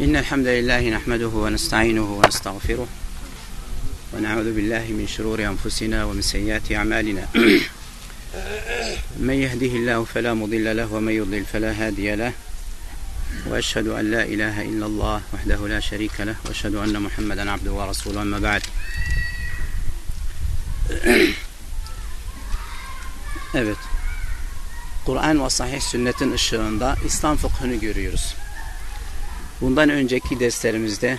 إن الحمد لله نحمده ونستعينه ونستغفره ونعوذ بالله من شرور أنفسنا ومن سيئات أعمالنا من يهده الله فلا مضل له ومن يضلل فلا هادي له وأشهد أن لا إله إلا الله وحده لا şerike له وأشهد أن محمدا عبده ورسوله أما بعد Evet. Kur'an ve sahih sünnetin ışığında İslam fıkhını görüyoruz. Bundan önceki derslerimizde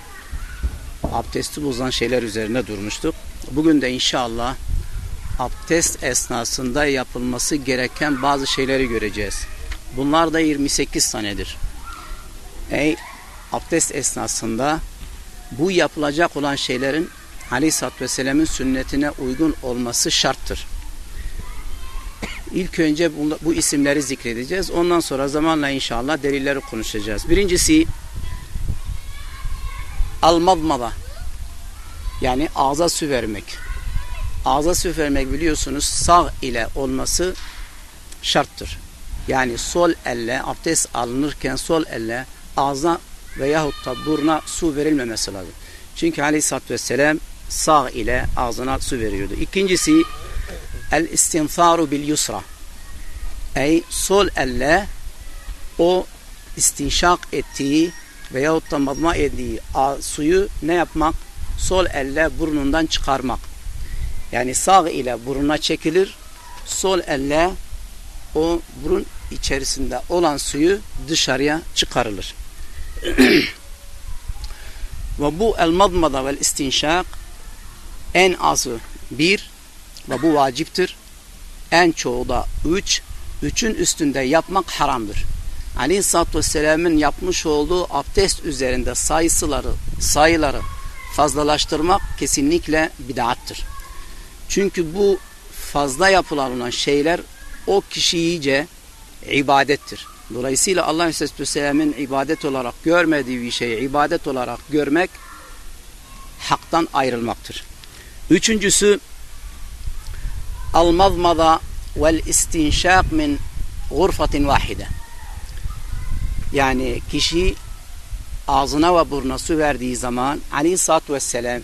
abdesti bozan şeyler üzerine durmuştuk. Bugün de inşallah abdest esnasında yapılması gereken bazı şeyleri göreceğiz. Bunlar da 28 tanedir. Ey abdest esnasında bu yapılacak olan şeylerin Aleyhisselatü Vesselam'ın sünnetine uygun olması şarttır. İlk önce bu isimleri zikredeceğiz. Ondan sonra zamanla inşallah delilleri konuşacağız. Birincisi almadmada yani ağza su vermek. Ağza su vermek biliyorsunuz sağ ile olması şarttır. Yani sol elle abdest alınırken sol elle ağza veyahut da buruna su verilmemesi lazım. Çünkü aleyhissalatü vesselam sağ ile ağzına su veriyordu. İkincisi el istinfaru bil yusra. Ey sol elle o istinşak ettiği veyahut da madma ettiği suyu ne yapmak? Sol elle burnundan çıkarmak. Yani sağ ile buruna çekilir, sol elle o burun içerisinde olan suyu dışarıya çıkarılır. ve bu el madmada vel istinşak en azı bir ve bu vaciptir. En çoğu da üç. Üçün üstünde yapmak haramdır. Aleyhisselatü Vesselam'ın yapmış olduğu abdest üzerinde sayısıları, sayıları fazlalaştırmak kesinlikle bid'attır. Çünkü bu fazla yapılan şeyler o kişi iyice ibadettir. Dolayısıyla Allah Aleyhisselatü Vesselam'ın ibadet olarak görmediği bir şeyi ibadet olarak görmek haktan ayrılmaktır. Üçüncüsü al-mazmada vel istinşak min gurfatin vahide. Yani kişi ağzına ve burnuna su verdiği zaman aleyhissalatü vesselam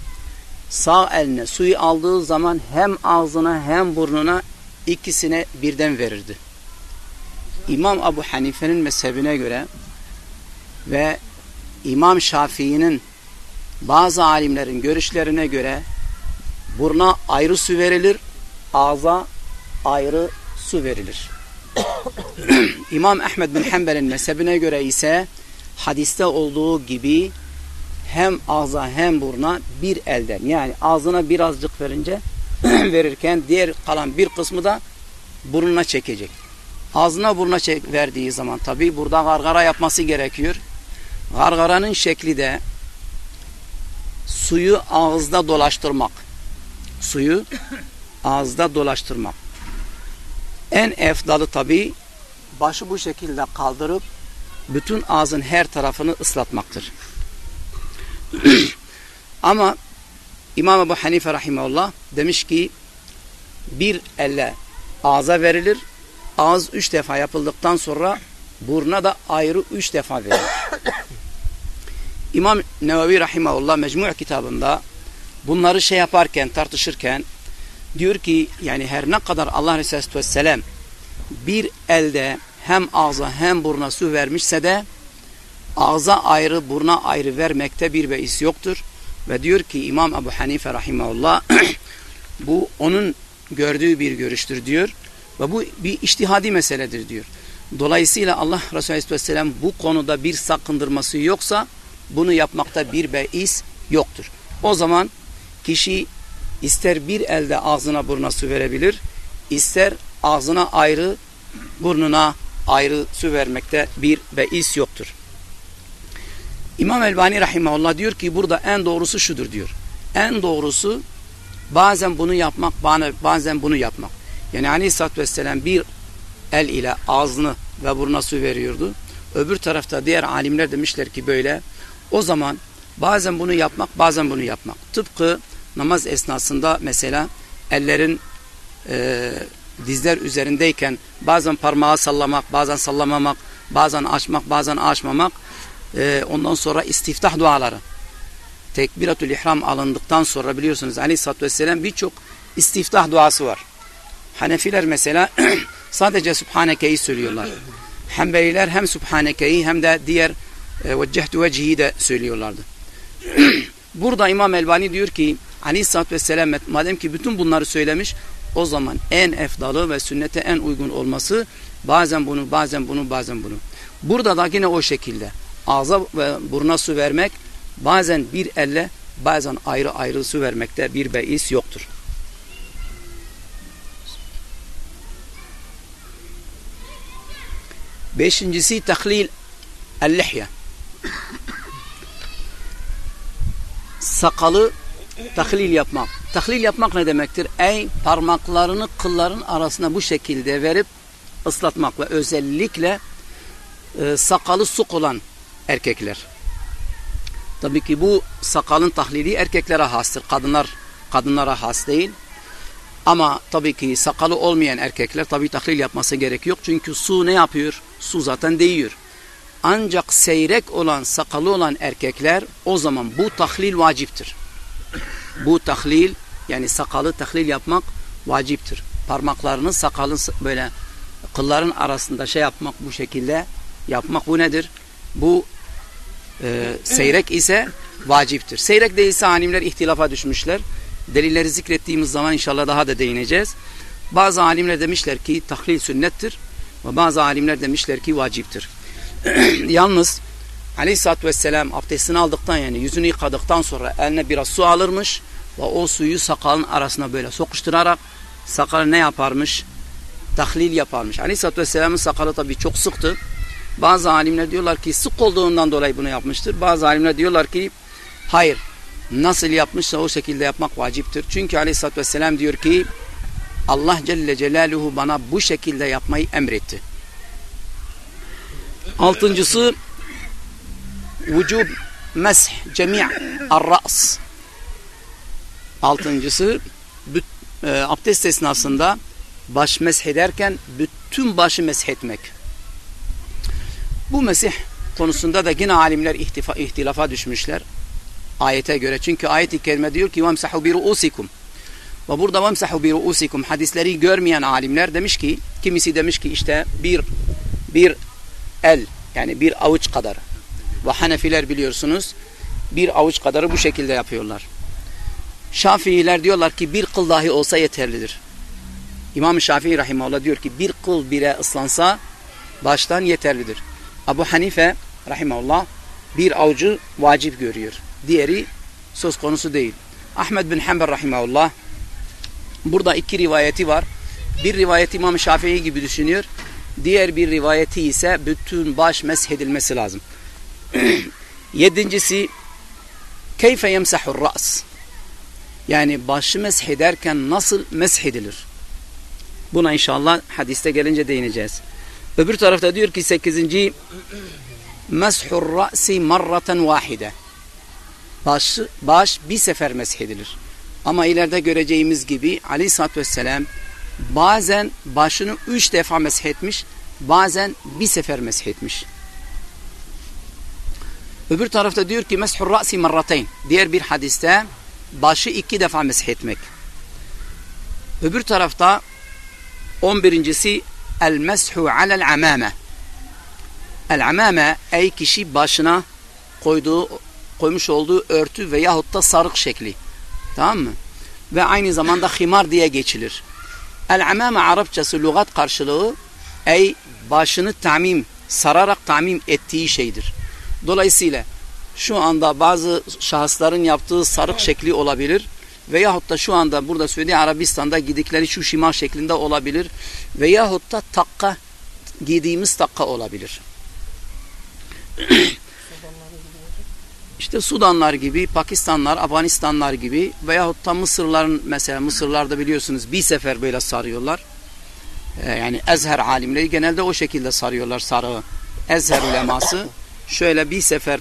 sağ eline suyu aldığı zaman hem ağzına hem burnuna ikisine birden verirdi. İmam Abu Hanife'nin mezhebine göre ve İmam Şafii'nin bazı alimlerin görüşlerine göre buruna ayrı su verilir, ağza ayrı su verilir. İmam Ahmed bin Hanbel'in mezhebine göre ise hadiste olduğu gibi hem ağza hem buruna bir elden yani ağzına birazcık verince verirken diğer kalan bir kısmı da burnuna çekecek. Ağzına burnuna çek verdiği zaman tabi burada gargara yapması gerekiyor. Gargaranın şekli de suyu ağızda dolaştırmak. Suyu ağızda dolaştırmak. En efdalı tabi başı bu şekilde kaldırıp bütün ağzın her tarafını ıslatmaktır. Ama İmam Ebu Hanife Rahimahullah demiş ki bir elle ağza verilir. Ağız üç defa yapıldıktan sonra buruna da ayrı üç defa verilir. İmam Nevevi Rahimahullah Mecmu' kitabında bunları şey yaparken tartışırken diyor ki yani her ne kadar Allah Resulü Vesselam bir elde hem ağza hem buruna su vermişse de ağza ayrı buruna ayrı vermekte bir beis yoktur. Ve diyor ki İmam Ebu Hanife Rahimahullah bu onun gördüğü bir görüştür diyor. Ve bu bir iştihadi meseledir diyor. Dolayısıyla Allah Resulü Aleyhisselam bu konuda bir sakındırması yoksa bunu yapmakta bir beis yoktur. O zaman kişi ister bir elde ağzına burnuna su verebilir, ister ağzına ayrı, burnuna ayrı su vermekte bir beis yoktur. İmam Elbani Rahimahullah diyor ki burada en doğrusu şudur diyor. En doğrusu bazen bunu yapmak, bazen bunu yapmak. Yani Aleyhisselatü Vesselam bir el ile ağzını ve burnuna su veriyordu. Öbür tarafta diğer alimler demişler ki böyle. O zaman bazen bunu yapmak, bazen bunu yapmak. Tıpkı namaz esnasında mesela ellerin e, dizler üzerindeyken bazen parmağı sallamak, bazen sallamamak, bazen açmak, bazen açmamak e, ondan sonra istiftah duaları. Tekbiratul ihram alındıktan sonra biliyorsunuz aleyhissalatü vesselam birçok istiftah duası var. Hanefiler mesela sadece Subhaneke'yi söylüyorlar. Hanbeliler hem Subhaneke'yi hem de diğer e, Veccehtu vecihi de söylüyorlardı. Burada İmam Elbani diyor ki Aleyhisselatü Vesselam madem ki bütün bunları söylemiş o zaman en efdalı ve sünnete en uygun olması bazen bunu bazen bunu bazen bunu. Burada da yine o şekilde ağza ve buruna su vermek bazen bir elle bazen ayrı ayrı su vermekte bir beis yoktur. Beşincisi tahlil el-lihye. Sakalı tahlil yapmak. Tahlil yapmak ne demektir? Ey parmaklarını kılların arasına bu şekilde verip ıslatmak ve özellikle e, sakalı suk olan erkekler. Tabii ki bu sakalın tahlili erkeklere hastır. Kadınlar kadınlara has değil. Ama tabii ki sakalı olmayan erkekler tabii tahlil yapması gerek yok. Çünkü su ne yapıyor? Su zaten değiyor. Ancak seyrek olan, sakalı olan erkekler o zaman bu tahlil vaciptir. Bu tahlil yani sakalı tahlil yapmak vaciptir. Parmaklarını sakalın böyle kılların arasında şey yapmak bu şekilde yapmak bu nedir? Bu e, seyrek ise vaciptir. Seyrek değilse alimler ihtilafa düşmüşler. Delilleri zikrettiğimiz zaman inşallah daha da değineceğiz. Bazı alimler demişler ki tahlil sünnettir ve bazı alimler demişler ki vaciptir. Yalnız Aleyhisselatü Vesselam abdestini aldıktan yani yüzünü yıkadıktan sonra eline biraz su alırmış ve o suyu sakalın arasına böyle sokuşturarak sakalı ne yaparmış? Tahlil yaparmış. Aleyhisselatü Vesselam'ın sakalı tabii çok sıktı. Bazı alimler diyorlar ki sık olduğundan dolayı bunu yapmıştır. Bazı alimler diyorlar ki hayır nasıl yapmışsa o şekilde yapmak vaciptir. Çünkü aleyhissalatü vesselam diyor ki Allah Celle Celaluhu bana bu şekilde yapmayı emretti. Altıncısı vücub mesh cemi' arra's. Altıncısı büt, e, abdest esnasında baş mesh ederken bütün başı mesh etmek. Bu mesih konusunda da yine alimler ihtifa, ihtilafa düşmüşler. Ayete göre. Çünkü ayet-i kerime diyor ki vemsahu bi. Ve burada vemsahu bi hadisleri görmeyen alimler demiş ki kimisi demiş ki işte bir bir el yani bir avuç kadar ve Hanefiler biliyorsunuz bir avuç kadarı bu şekilde yapıyorlar. Şafiiler diyorlar ki bir kıl dahi olsa yeterlidir. İmam Şafii Rahimahullah diyor ki bir kıl bire ıslansa baştan yeterlidir. Abu Hanife rahimahullah bir avucu vacip görüyor. Diğeri söz konusu değil. Ahmed bin Hanbel rahimahullah burada iki rivayeti var. Bir rivayet İmam Şafii gibi düşünüyor. Diğer bir rivayeti ise bütün baş meshedilmesi lazım. Yedincisi keyfe yemsahur ra's yani başı meshederken nasıl meshedilir? Buna inşallah hadiste gelince değineceğiz. Öbür tarafta diyor ki sekizinci meshur ra'si marraten vahide. Baş, baş bir sefer meshedilir. Ama ileride göreceğimiz gibi aleyhissalatü vesselam bazen başını üç defa meshetmiş, bazen bir sefer meshetmiş. Öbür tarafta diyor ki meshur ra'si marrateyn. Diğer bir hadiste başı iki defa meshetmek. Öbür tarafta on birincisi el meshu alel amame. El amame ey kişi başına koyduğu koymuş olduğu örtü veyahut da sarık şekli. Tamam mı? Ve aynı zamanda himar diye geçilir. El amame Arapçası lügat karşılığı ey başını tamim sararak tamim ettiği şeydir. Dolayısıyla şu anda bazı şahısların yaptığı sarık şekli olabilir veyahut da şu anda burada Suudi Arabistan'da gidikleri şu şimal şeklinde olabilir veyahut da takka giydiğimiz takka olabilir. İşte Sudanlar gibi, Pakistanlar, Afganistanlar gibi veyahut da Mısırların mesela Mısırlarda biliyorsunuz bir sefer böyle sarıyorlar. Ee, yani Ezher alimleri genelde o şekilde sarıyorlar sarığı. Ezher uleması şöyle bir sefer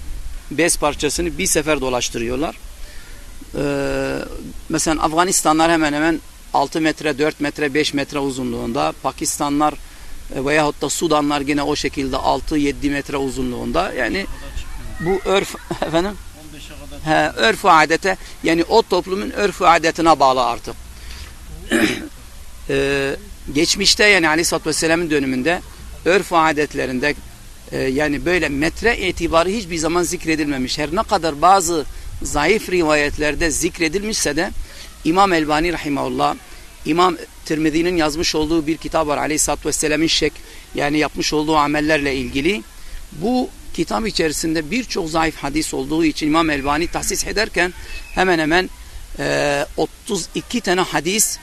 bez parçasını bir sefer dolaştırıyorlar. Ee, mesela Afganistanlar hemen hemen 6 metre, 4 metre, 5 metre uzunluğunda. Pakistanlar e, veyahut da Sudanlar yine o şekilde 6-7 metre uzunluğunda. Yani bu örf efendim 15'e kadar. He, örf adete yani o toplumun örf adetine bağlı artık. Ee, geçmişte yani Aleyhisselatü Vesselam'ın döneminde örf adetlerinde e, yani böyle metre itibarı hiçbir zaman zikredilmemiş. Her ne kadar bazı zayıf rivayetlerde zikredilmişse de İmam Elbani Rahimahullah İmam Tirmizi'nin yazmış olduğu bir kitap var Aleyhisselatü Vesselam'ın şek yani yapmış olduğu amellerle ilgili. Bu kitap içerisinde birçok zayıf hadis olduğu için İmam Elbani tahsis ederken hemen hemen e, 32 tane hadis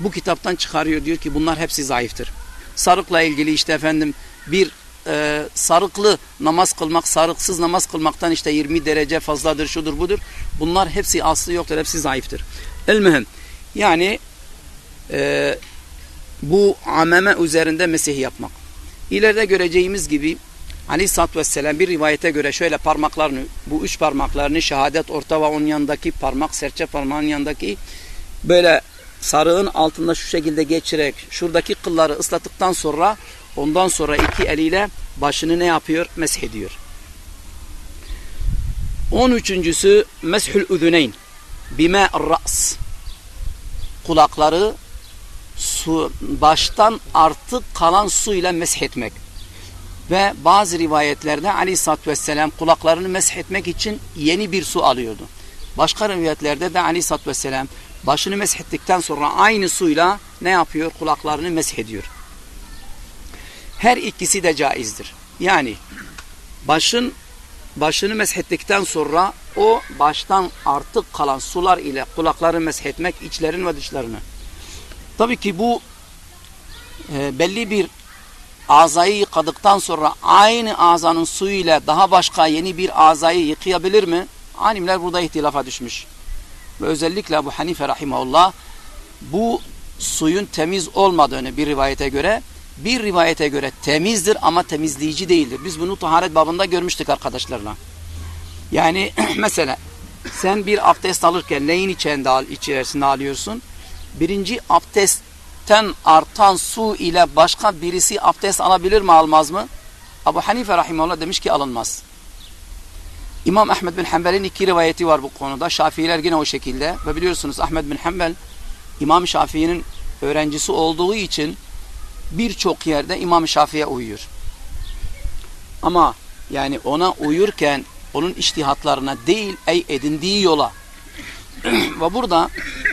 bu kitaptan çıkarıyor. Diyor ki bunlar hepsi zayıftır. Sarıkla ilgili işte efendim bir e, sarıklı namaz kılmak, sarıksız namaz kılmaktan işte 20 derece fazladır, şudur budur. Bunlar hepsi aslı yoktur, hepsi zayıftır. El. Yani e, bu ameme üzerinde mesih yapmak. İleride göreceğimiz gibi Aleyhisselatü Vesselam bir rivayete göre şöyle parmaklarını, bu üç parmaklarını şehadet orta ve onun yanındaki parmak, serçe parmağın yanındaki böyle sarığın altında şu şekilde geçirerek şuradaki kılları ıslattıktan sonra ondan sonra iki eliyle başını ne yapıyor? Mesh ediyor. On üçüncüsü meshül üzüneyn bime ra's kulakları su, baştan artık kalan su ile mesh etmek. Ve bazı rivayetlerde Aleyhisselatü Vesselam kulaklarını mesh etmek için yeni bir su alıyordu. Başka rivayetlerde de Aleyhisselatü Vesselam başını mesh ettikten sonra aynı suyla ne yapıyor? Kulaklarını mesh ediyor. Her ikisi de caizdir. Yani başın başını mesh ettikten sonra o baştan artık kalan sular ile kulakları mesh etmek içlerin ve dışlarını. Tabii ki bu e, belli bir azayı yıkadıktan sonra aynı azanın suyuyla daha başka yeni bir azayı yıkayabilir mi? Alimler burada ihtilafa düşmüş. Ve özellikle bu Hanife Rahimahullah bu suyun temiz olmadığını bir rivayete göre bir rivayete göre temizdir ama temizleyici değildir. Biz bunu taharet babında görmüştük arkadaşlarla. Yani mesela sen bir abdest alırken neyin içerisinde, içerisinde alıyorsun? Birinci abdestten artan su ile başka birisi abdest alabilir mi almaz mı? Abu Hanife Rahimahullah demiş ki alınmaz. İmam Ahmed bin Hanbel'in iki rivayeti var bu konuda. Şafiiler yine o şekilde. Ve biliyorsunuz Ahmed bin Hanbel İmam Şafii'nin öğrencisi olduğu için birçok yerde İmam Şafii'ye uyuyor. Ama yani ona uyurken onun iştihatlarına değil ey edindiği yola ve burada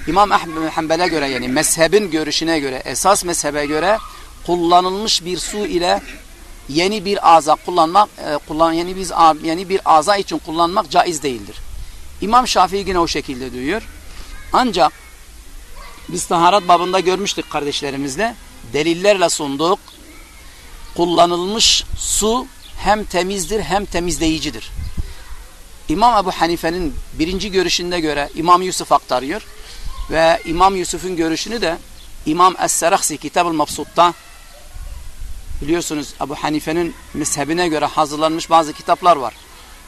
İmam Ahmed Hanbel'e göre yani mezhebin görüşüne göre esas mezhebe göre kullanılmış bir su ile yeni bir aza kullanmak e, kullan yeni bir yeni bir aza için kullanmak caiz değildir. İmam Şafii yine o şekilde diyor. Ancak biz taharat babında görmüştük kardeşlerimizle. Delillerle sunduk. Kullanılmış su hem temizdir hem temizleyicidir. İmam Ebu Hanife'nin birinci görüşünde göre İmam Yusuf aktarıyor. Ve İmam Yusuf'un görüşünü de İmam Es-Seraksi Kitab-ı Mabsut'ta biliyorsunuz Ebu Hanife'nin mezhebine göre hazırlanmış bazı kitaplar var.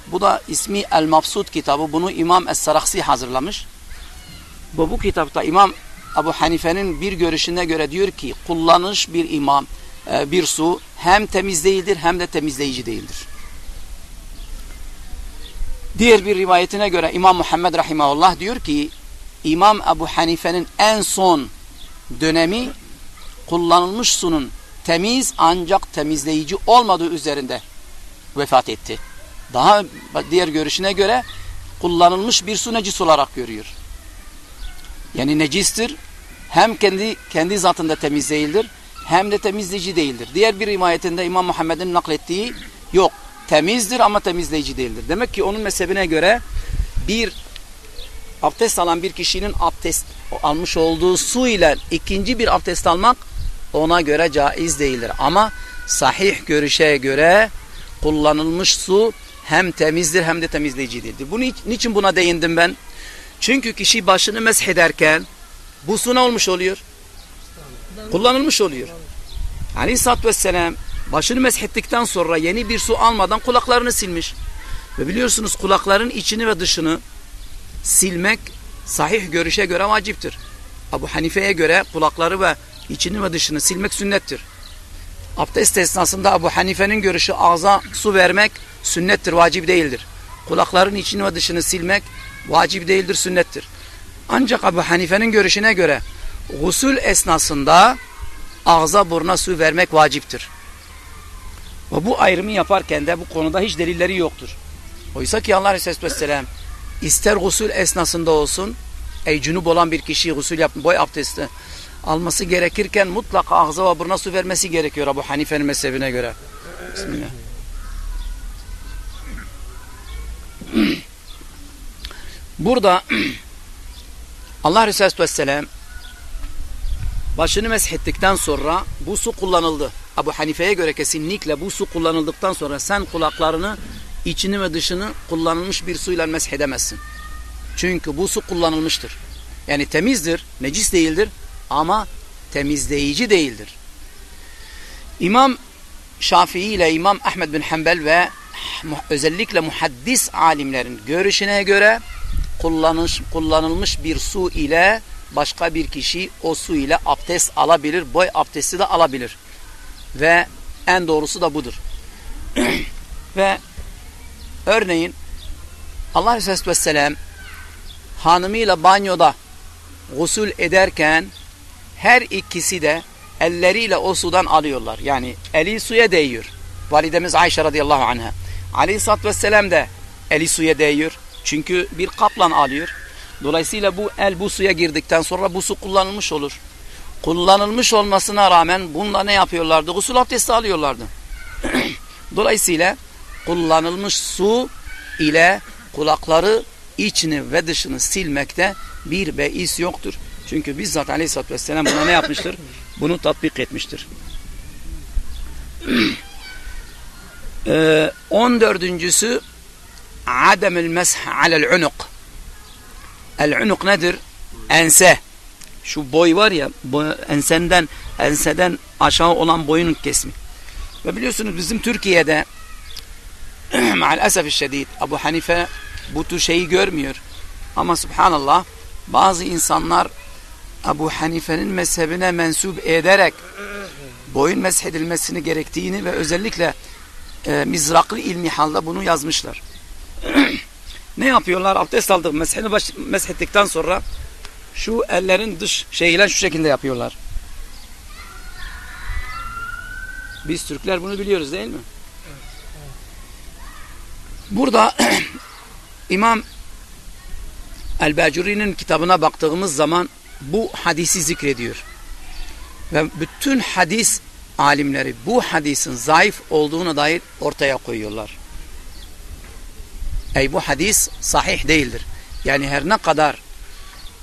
Bu da ismi El-Mabsut kitabı. Bunu İmam Es-Seraksi hazırlamış. Bu, bu kitapta İmam Ebu Hanife'nin bir görüşüne göre diyor ki kullanış bir imam e, bir su hem temiz değildir hem de temizleyici değildir. Diğer bir rivayetine göre İmam Muhammed Rahimahullah diyor ki İmam Ebu Hanife'nin en son dönemi kullanılmış sunun temiz ancak temizleyici olmadığı üzerinde vefat etti. Daha diğer görüşüne göre kullanılmış bir su necis olarak görüyor. Yani necistir. Hem kendi kendi zatında temiz değildir hem de temizleyici değildir. Diğer bir rivayetinde İmam Muhammed'in naklettiği yok. Temizdir ama temizleyici değildir. Demek ki onun mezhebine göre bir abdest alan bir kişinin abdest almış olduğu su ile ikinci bir abdest almak ona göre caiz değildir. Ama sahih görüşe göre kullanılmış su hem temizdir hem de temizleyici değildir. Bunu, niçin buna değindim ben? Çünkü kişi başını mesh ederken bu su ne olmuş oluyor? Kullanılmış oluyor. Aleyhisselatü Vesselam başını mesh ettikten sonra yeni bir su almadan kulaklarını silmiş. Ve biliyorsunuz kulakların içini ve dışını silmek sahih görüşe göre vaciptir. Abu Hanife'ye göre kulakları ve içini ve dışını silmek sünnettir. Abdest esnasında Abu Hanife'nin görüşü ağza su vermek sünnettir, vacip değildir. Kulakların içini ve dışını silmek vacip değildir, sünnettir. Ancak Ebu Hanife'nin görüşüne göre gusül esnasında ağza buruna su vermek vaciptir. Ve bu ayrımı yaparken de bu konuda hiç delilleri yoktur. Oysa ki Allah Aleyhisselatü Vesselam ister gusül esnasında olsun ey cünüp olan bir kişi gusül yap, boy abdesti alması gerekirken mutlaka ağza ve buruna su vermesi gerekiyor Ebu Hanife'nin mezhebine göre. Bismillah. Burada Allah Resulü Vesselam başını meshettikten sonra bu su kullanıldı. Abu Hanife'ye göre kesinlikle bu su kullanıldıktan sonra sen kulaklarını içini ve dışını kullanılmış bir suyla meshedemezsin. Çünkü bu su kullanılmıştır. Yani temizdir, necis değildir ama temizleyici değildir. İmam Şafii ile İmam Ahmed bin Hanbel ve özellikle muhaddis alimlerin görüşüne göre kullanılmış, kullanılmış bir su ile başka bir kişi o su ile abdest alabilir. Boy abdesti de alabilir. Ve en doğrusu da budur. ve örneğin Allah Resulü Vesselam hanımıyla banyoda gusül ederken her ikisi de elleriyle o sudan alıyorlar. Yani eli suya değiyor. Validemiz Ayşe radıyallahu anha. Aleyhisselatü Vesselam de eli suya değiyor. Çünkü bir kaplan alıyor. Dolayısıyla bu el bu suya girdikten sonra bu su kullanılmış olur. Kullanılmış olmasına rağmen bununla ne yapıyorlardı? Gusül abdesti alıyorlardı. Dolayısıyla kullanılmış su ile kulakları içini ve dışını silmekte bir beis yoktur. Çünkü bizzat aleyhissalatü vesselam buna ne yapmıştır? Bunu tatbik etmiştir. Ee, 14.sü adem el mesh alel unuk. El unuk nedir? Ense. Şu boy var ya, boy, ensenden enseden aşağı olan boyun kesimi. Ve biliyorsunuz bizim Türkiye'de maalesef şiddet Abu Hanife bu tür şeyi görmüyor. Ama subhanallah bazı insanlar Abu Hanife'nin mezhebine mensup ederek boyun meshedilmesini gerektiğini ve özellikle e, mizraklı ilmi halda bunu yazmışlar ne yapıyorlar? Abdest aldık meshini baş, meshettikten sonra şu ellerin dış şeyiyle şu şekilde yapıyorlar. Biz Türkler bunu biliyoruz değil mi? Burada İmam El-Bacuri'nin kitabına baktığımız zaman bu hadisi zikrediyor. Ve bütün hadis alimleri bu hadisin zayıf olduğuna dair ortaya koyuyorlar. Ey bu hadis sahih değildir. Yani her ne kadar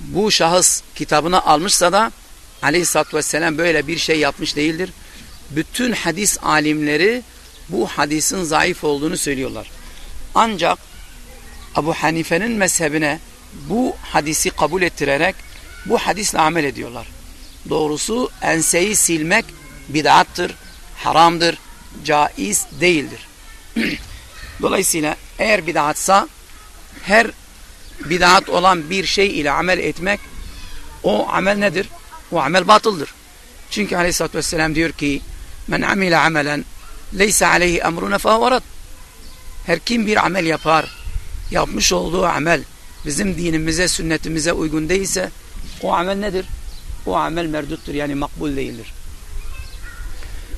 bu şahıs kitabını almışsa da aleyhissalatü vesselam böyle bir şey yapmış değildir. Bütün hadis alimleri bu hadisin zayıf olduğunu söylüyorlar. Ancak Abu Hanife'nin mezhebine bu hadisi kabul ettirerek bu hadisle amel ediyorlar. Doğrusu enseyi silmek bid'attır, haramdır, caiz değildir. Dolayısıyla eğer bid'atsa her bid'at olan bir şey ile amel etmek o amel nedir? O amel batıldır. Çünkü aleyhissalatü vesselam diyor ki men amile amelen leysa aleyhi emruna fehuvarat her kim bir amel yapar yapmış olduğu amel bizim dinimize sünnetimize uygun değilse o amel nedir? O amel merduttur yani makbul değildir.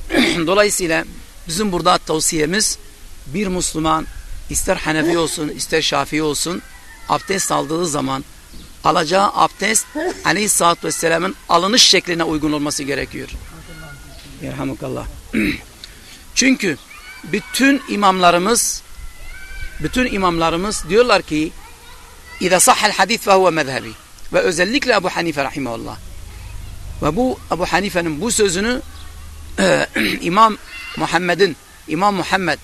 Dolayısıyla bizim burada tavsiyemiz bir Müslüman ister Hanefi olsun ister Şafii olsun abdest aldığı zaman alacağı abdest aleyhissalatü vesselamın alınış şekline uygun olması gerekiyor. Yerhamukallah. Çünkü bütün imamlarımız bütün imamlarımız diyorlar ki sahhel hadis fe huve mezhebi. Ve özellikle Ebu Hanife rahimahullah. Ve bu Ebu Hanife'nin bu sözünü e, İmam Muhammed'in İmam Muhammed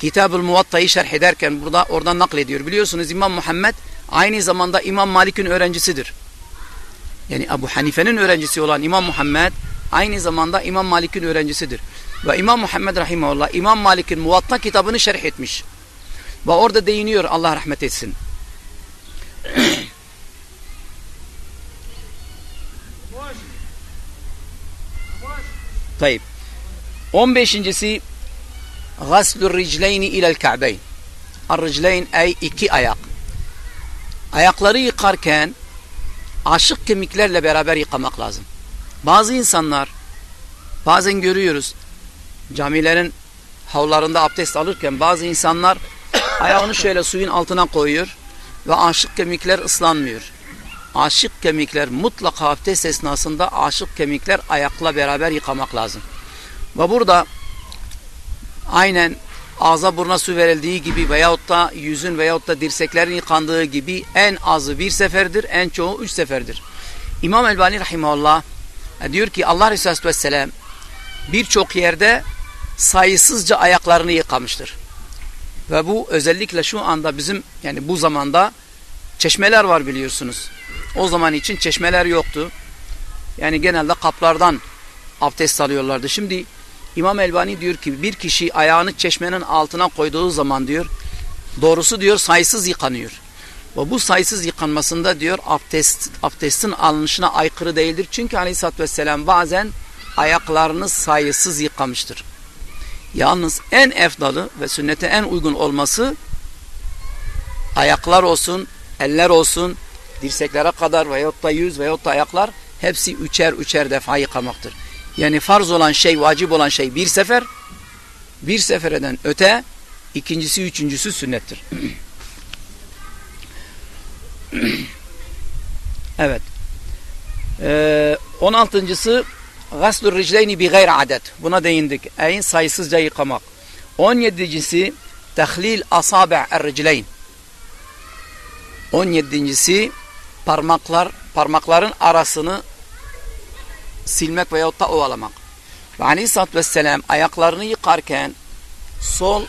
Kitab-ül Muvatta'yı şerh ederken burada oradan naklediyor. Biliyorsunuz İmam Muhammed aynı zamanda İmam Malik'in öğrencisidir. Yani Ebu Hanife'nin öğrencisi olan İmam Muhammed aynı zamanda İmam Malik'in öğrencisidir. Ve İmam Muhammed Rahimahullah İmam Malik'in Muvatta kitabını şerh etmiş. Ve orada değiniyor Allah rahmet etsin. Tayyip. 15.si Gaslur ricleyni ilel ka'beyn. Ar-ricleyn ey iki ayak. Ayakları yıkarken aşık kemiklerle beraber yıkamak lazım. Bazı insanlar bazen görüyoruz camilerin havlarında abdest alırken bazı insanlar ayağını şöyle suyun altına koyuyor ve aşık kemikler ıslanmıyor. Aşık kemikler mutlaka abdest esnasında aşık kemikler ayakla beraber yıkamak lazım. Ve burada aynen ağza burna su verildiği gibi veyahut da yüzün veyahut da dirseklerin yıkandığı gibi en azı bir seferdir, en çoğu üç seferdir. İmam Elbani Rahimahullah diyor ki Allah Resulü Aleyhisselam birçok yerde sayısızca ayaklarını yıkamıştır. Ve bu özellikle şu anda bizim yani bu zamanda çeşmeler var biliyorsunuz. O zaman için çeşmeler yoktu. Yani genelde kaplardan abdest alıyorlardı. Şimdi İmam Elbani diyor ki bir kişi ayağını çeşmenin altına koyduğu zaman diyor doğrusu diyor sayısız yıkanıyor. Ve bu sayısız yıkanmasında diyor abdest, abdestin alınışına aykırı değildir. Çünkü aleyhissalatü vesselam bazen ayaklarını sayısız yıkamıştır. Yalnız en efdalı ve sünnete en uygun olması ayaklar olsun, eller olsun, dirseklere kadar veyahut da yüz veyahut da ayaklar hepsi üçer üçer defa yıkamaktır. Yani farz olan şey, vacip olan şey bir sefer, bir sefereden öte, ikincisi, üçüncüsü sünnettir. evet. Ee, on altıncısı Gaslur ricleyni bi gayr adet. Buna değindik. Eyin sayısızca yıkamak. On yedincisi tehlil asabi'er ricleyn. On yedincisi parmaklar, parmakların arasını silmek veyahut da ovalamak. Ve aleyhissalatü vesselam ayaklarını yıkarken sol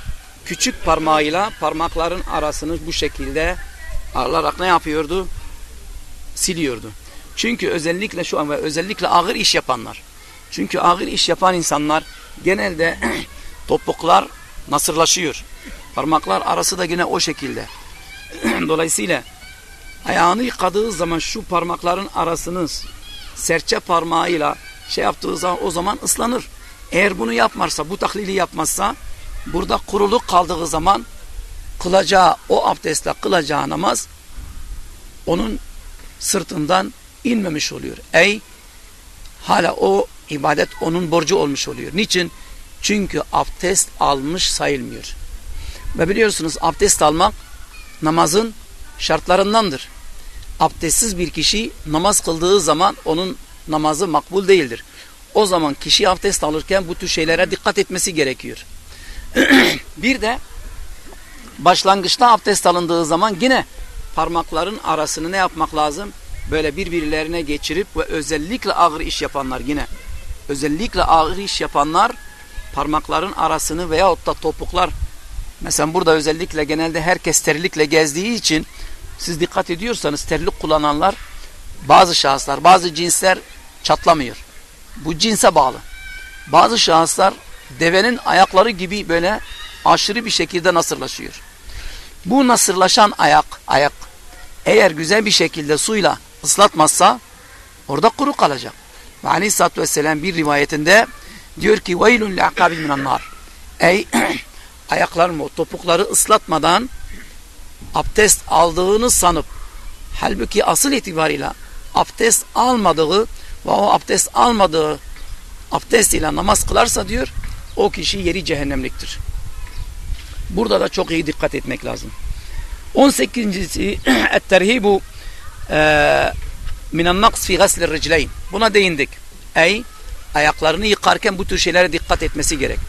küçük parmağıyla parmakların arasını bu şekilde alarak ne yapıyordu? Siliyordu. Çünkü özellikle şu an ve özellikle ağır iş yapanlar. Çünkü ağır iş yapan insanlar genelde topuklar nasırlaşıyor. Parmaklar arası da yine o şekilde. Dolayısıyla ayağını yıkadığı zaman şu parmakların arasını serçe parmağıyla şey yaptığı zaman o zaman ıslanır. Eğer bunu yapmazsa, bu tahlili yapmazsa burada kuruluk kaldığı zaman kılacağı, o abdestle kılacağı namaz onun sırtından inmemiş oluyor. Ey hala o ibadet onun borcu olmuş oluyor. Niçin? Çünkü abdest almış sayılmıyor. Ve biliyorsunuz abdest almak namazın şartlarındandır. Abdestsiz bir kişi namaz kıldığı zaman onun namazı makbul değildir. O zaman kişi abdest alırken bu tür şeylere dikkat etmesi gerekiyor. bir de başlangıçta abdest alındığı zaman yine parmakların arasını ne yapmak lazım? Böyle birbirlerine geçirip ve özellikle ağır iş yapanlar yine özellikle ağır iş yapanlar parmakların arasını veyahut da topuklar mesela burada özellikle genelde herkes sterlikle gezdiği için siz dikkat ediyorsanız terlik kullananlar bazı şahıslar bazı cinsler çatlamıyor. Bu cinse bağlı. Bazı şahıslar devenin ayakları gibi böyle aşırı bir şekilde nasırlaşıyor. Bu nasırlaşan ayak, ayak eğer güzel bir şekilde suyla ıslatmazsa orada kuru kalacak. Ve aleyhissalatü vesselam bir rivayetinde diyor ki veylun li'akabil minannar. Ey ayaklarımı, topukları ıslatmadan abdest aldığını sanıp halbuki asıl itibarıyla abdest almadığı ve o abdest almadığı abdest ile namaz kılarsa diyor o kişi yeri cehennemliktir. Burada da çok iyi dikkat etmek lazım. 18. et-terhibu minen naqs fi gasl ricleyn. Buna değindik. Ey ayaklarını yıkarken bu tür şeylere dikkat etmesi gerek.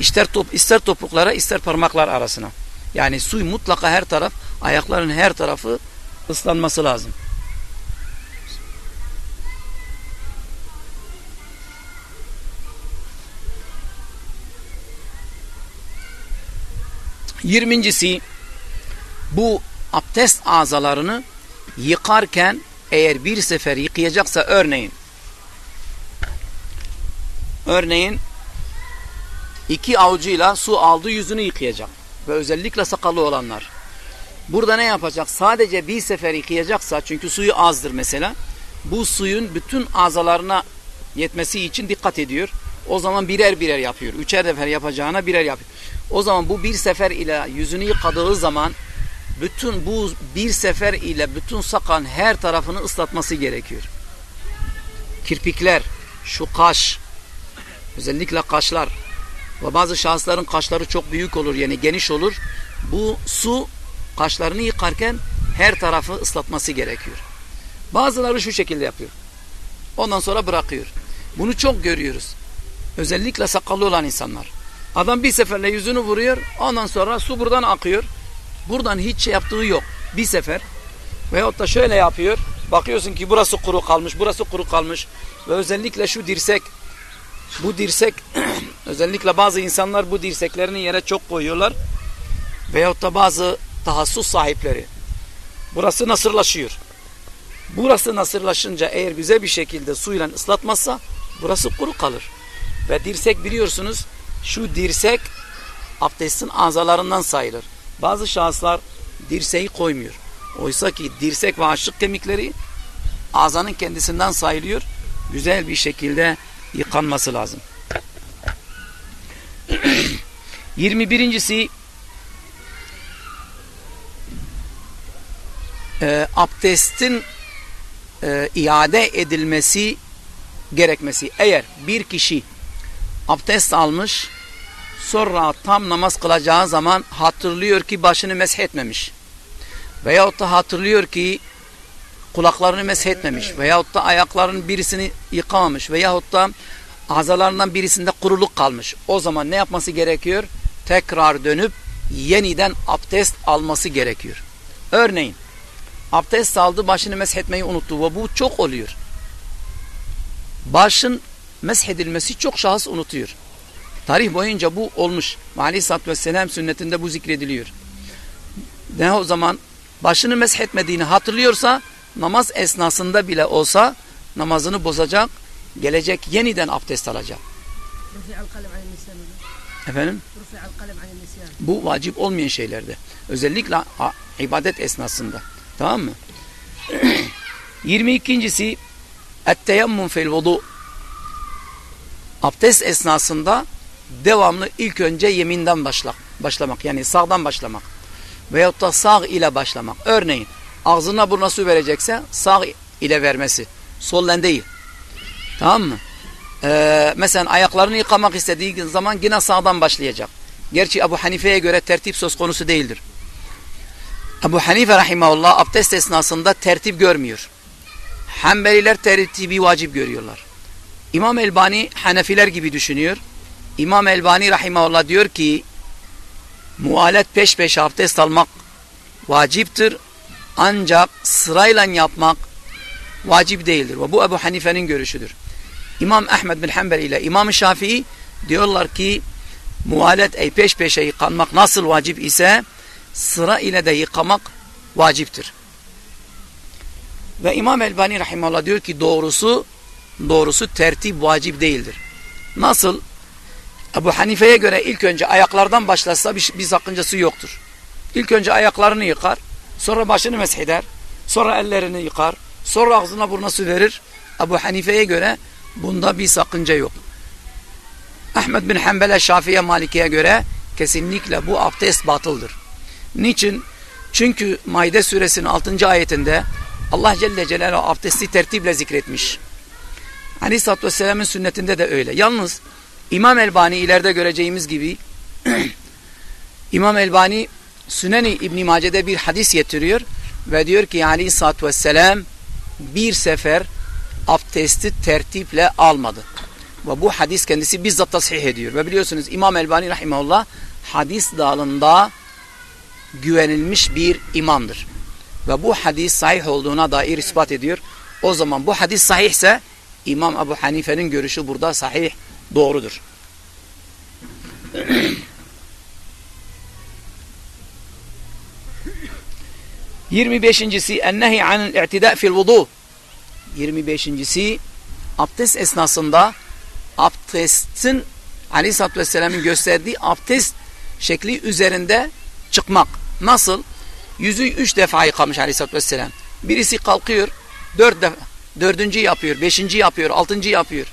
İster top ister topuklara ister parmaklar arasına. Yani suy mutlaka her taraf ayakların her tarafı ıslanması lazım. Yirmincisi bu abdest azalarını yıkarken eğer bir sefer yıkayacaksa örneğin örneğin iki avucuyla su aldı yüzünü yıkayacak ve özellikle sakallı olanlar burada ne yapacak sadece bir sefer yıkayacaksa çünkü suyu azdır mesela bu suyun bütün azalarına yetmesi için dikkat ediyor O zaman birer birer yapıyor. Üçer sefer yapacağına birer yapıyor. O zaman bu bir sefer ile yüzünü yıkadığı zaman bütün bu bir sefer ile bütün sakalın her tarafını ıslatması gerekiyor. Kirpikler, şu kaş, özellikle kaşlar ve bazı şahısların kaşları çok büyük olur yani geniş olur. Bu su kaşlarını yıkarken her tarafı ıslatması gerekiyor. Bazıları şu şekilde yapıyor. Ondan sonra bırakıyor. Bunu çok görüyoruz. Özellikle sakallı olan insanlar. Adam bir seferle yüzünü vuruyor. Ondan sonra su buradan akıyor. Buradan hiç şey yaptığı yok. Bir sefer. Veyahut da şöyle yapıyor. Bakıyorsun ki burası kuru kalmış, burası kuru kalmış. Ve özellikle şu dirsek. Bu dirsek özellikle bazı insanlar bu dirseklerini yere çok koyuyorlar. Veyahut da bazı tahassus sahipleri. Burası nasırlaşıyor. Burası nasırlaşınca eğer güzel bir şekilde suyla ıslatmazsa burası kuru kalır. Ve dirsek biliyorsunuz şu dirsek abdestin azalarından sayılır. Bazı şahıslar dirseği koymuyor. Oysa ki dirsek ve açlık kemikleri azanın kendisinden sayılıyor. Güzel bir şekilde yıkanması lazım. 21. E, abdestin e, iade edilmesi gerekmesi. Eğer bir kişi abdest almış sonra tam namaz kılacağı zaman hatırlıyor ki başını meshetmemiş. Veyahut da hatırlıyor ki kulaklarını meshetmemiş. Veyahut da ayaklarının birisini yıkamamış. Veyahut da azalarından birisinde kuruluk kalmış. O zaman ne yapması gerekiyor? Tekrar dönüp yeniden abdest alması gerekiyor. Örneğin abdest aldı başını meshetmeyi unuttu ve bu çok oluyor. Başın meshedilmesi çok şahıs unutuyor. Tarih boyunca bu olmuş. Aleyhisselatü Vesselam sünnetinde bu zikrediliyor. Ne o zaman başını meshetmediğini hatırlıyorsa namaz esnasında bile olsa namazını bozacak, gelecek yeniden abdest alacak. Efendim? Bu vacip olmayan şeylerde. Özellikle ibadet esnasında. Tamam mı? 22.si etteyemmum fil vudu abdest esnasında devamlı ilk önce yeminden başla, başlamak. Yani sağdan başlamak. Veyahut da sağ ile başlamak. Örneğin ağzına burnuna su verecekse sağ ile vermesi. Sollen değil. Tamam mı? Ee, mesela ayaklarını yıkamak istediği zaman yine sağdan başlayacak. Gerçi Ebu Hanife'ye göre tertip söz konusu değildir. Ebu Hanife rahimahullah abdest esnasında tertip görmüyor. Hanbeliler tertibi vacip görüyorlar. İmam Elbani Hanefiler gibi düşünüyor. İmam Elbani rahimahullah diyor ki mualet peş peşe abdest almak vaciptir. Ancak sırayla yapmak vacip değildir. Ve bu Ebu Hanife'nin görüşüdür. İmam Ahmed bin Hanbel ile İmam Şafii diyorlar ki mualet ey peş peşe yıkanmak nasıl vacip ise sıra ile de yıkamak vaciptir. Ve İmam Elbani Rahimullah diyor ki doğrusu doğrusu tertip vacip değildir. Nasıl? Ebu Hanife'ye göre ilk önce ayaklardan başlasa bir, bir sakıncası yoktur. İlk önce ayaklarını yıkar, sonra başını mesheder, sonra ellerini yıkar, sonra ağzına burnuna su verir. Ebu Hanife'ye göre bunda bir sakınca yok. Ahmet bin Hanbel'e, Şafi'ye, Malik'e göre kesinlikle bu abdest batıldır. Niçin? Çünkü Maide suresinin 6. ayetinde Allah Celle Celaluhu abdesti tertiple zikretmiş. Aleyhisselatü Vesselam'ın sünnetinde de öyle. Yalnız İmam Elbani ileride göreceğimiz gibi İmam Elbani Süneni İbn Mace'de bir hadis getiriyor ve diyor ki Aleyhisselatü Vesselam bir sefer abdesti tertiple almadı. Ve bu hadis kendisi bizzat tasih ediyor. Ve biliyorsunuz İmam Elbani Rahimahullah hadis dalında güvenilmiş bir imamdır. Ve bu hadis sahih olduğuna dair ispat ediyor. O zaman bu hadis sahihse İmam Ebu Hanife'nin görüşü burada sahih doğrudur. Yirmi beşincisi ennehi anil i'tida fil vudu. Yirmi beşincisi abdest esnasında abdestin Aleyhisselatü Vesselam'ın gösterdiği abdest şekli üzerinde çıkmak. Nasıl? Yüzü üç defa yıkamış Aleyhisselatü Vesselam. Birisi kalkıyor dört defa Dördüncü yapıyor, beşinci yapıyor, altıncı yapıyor.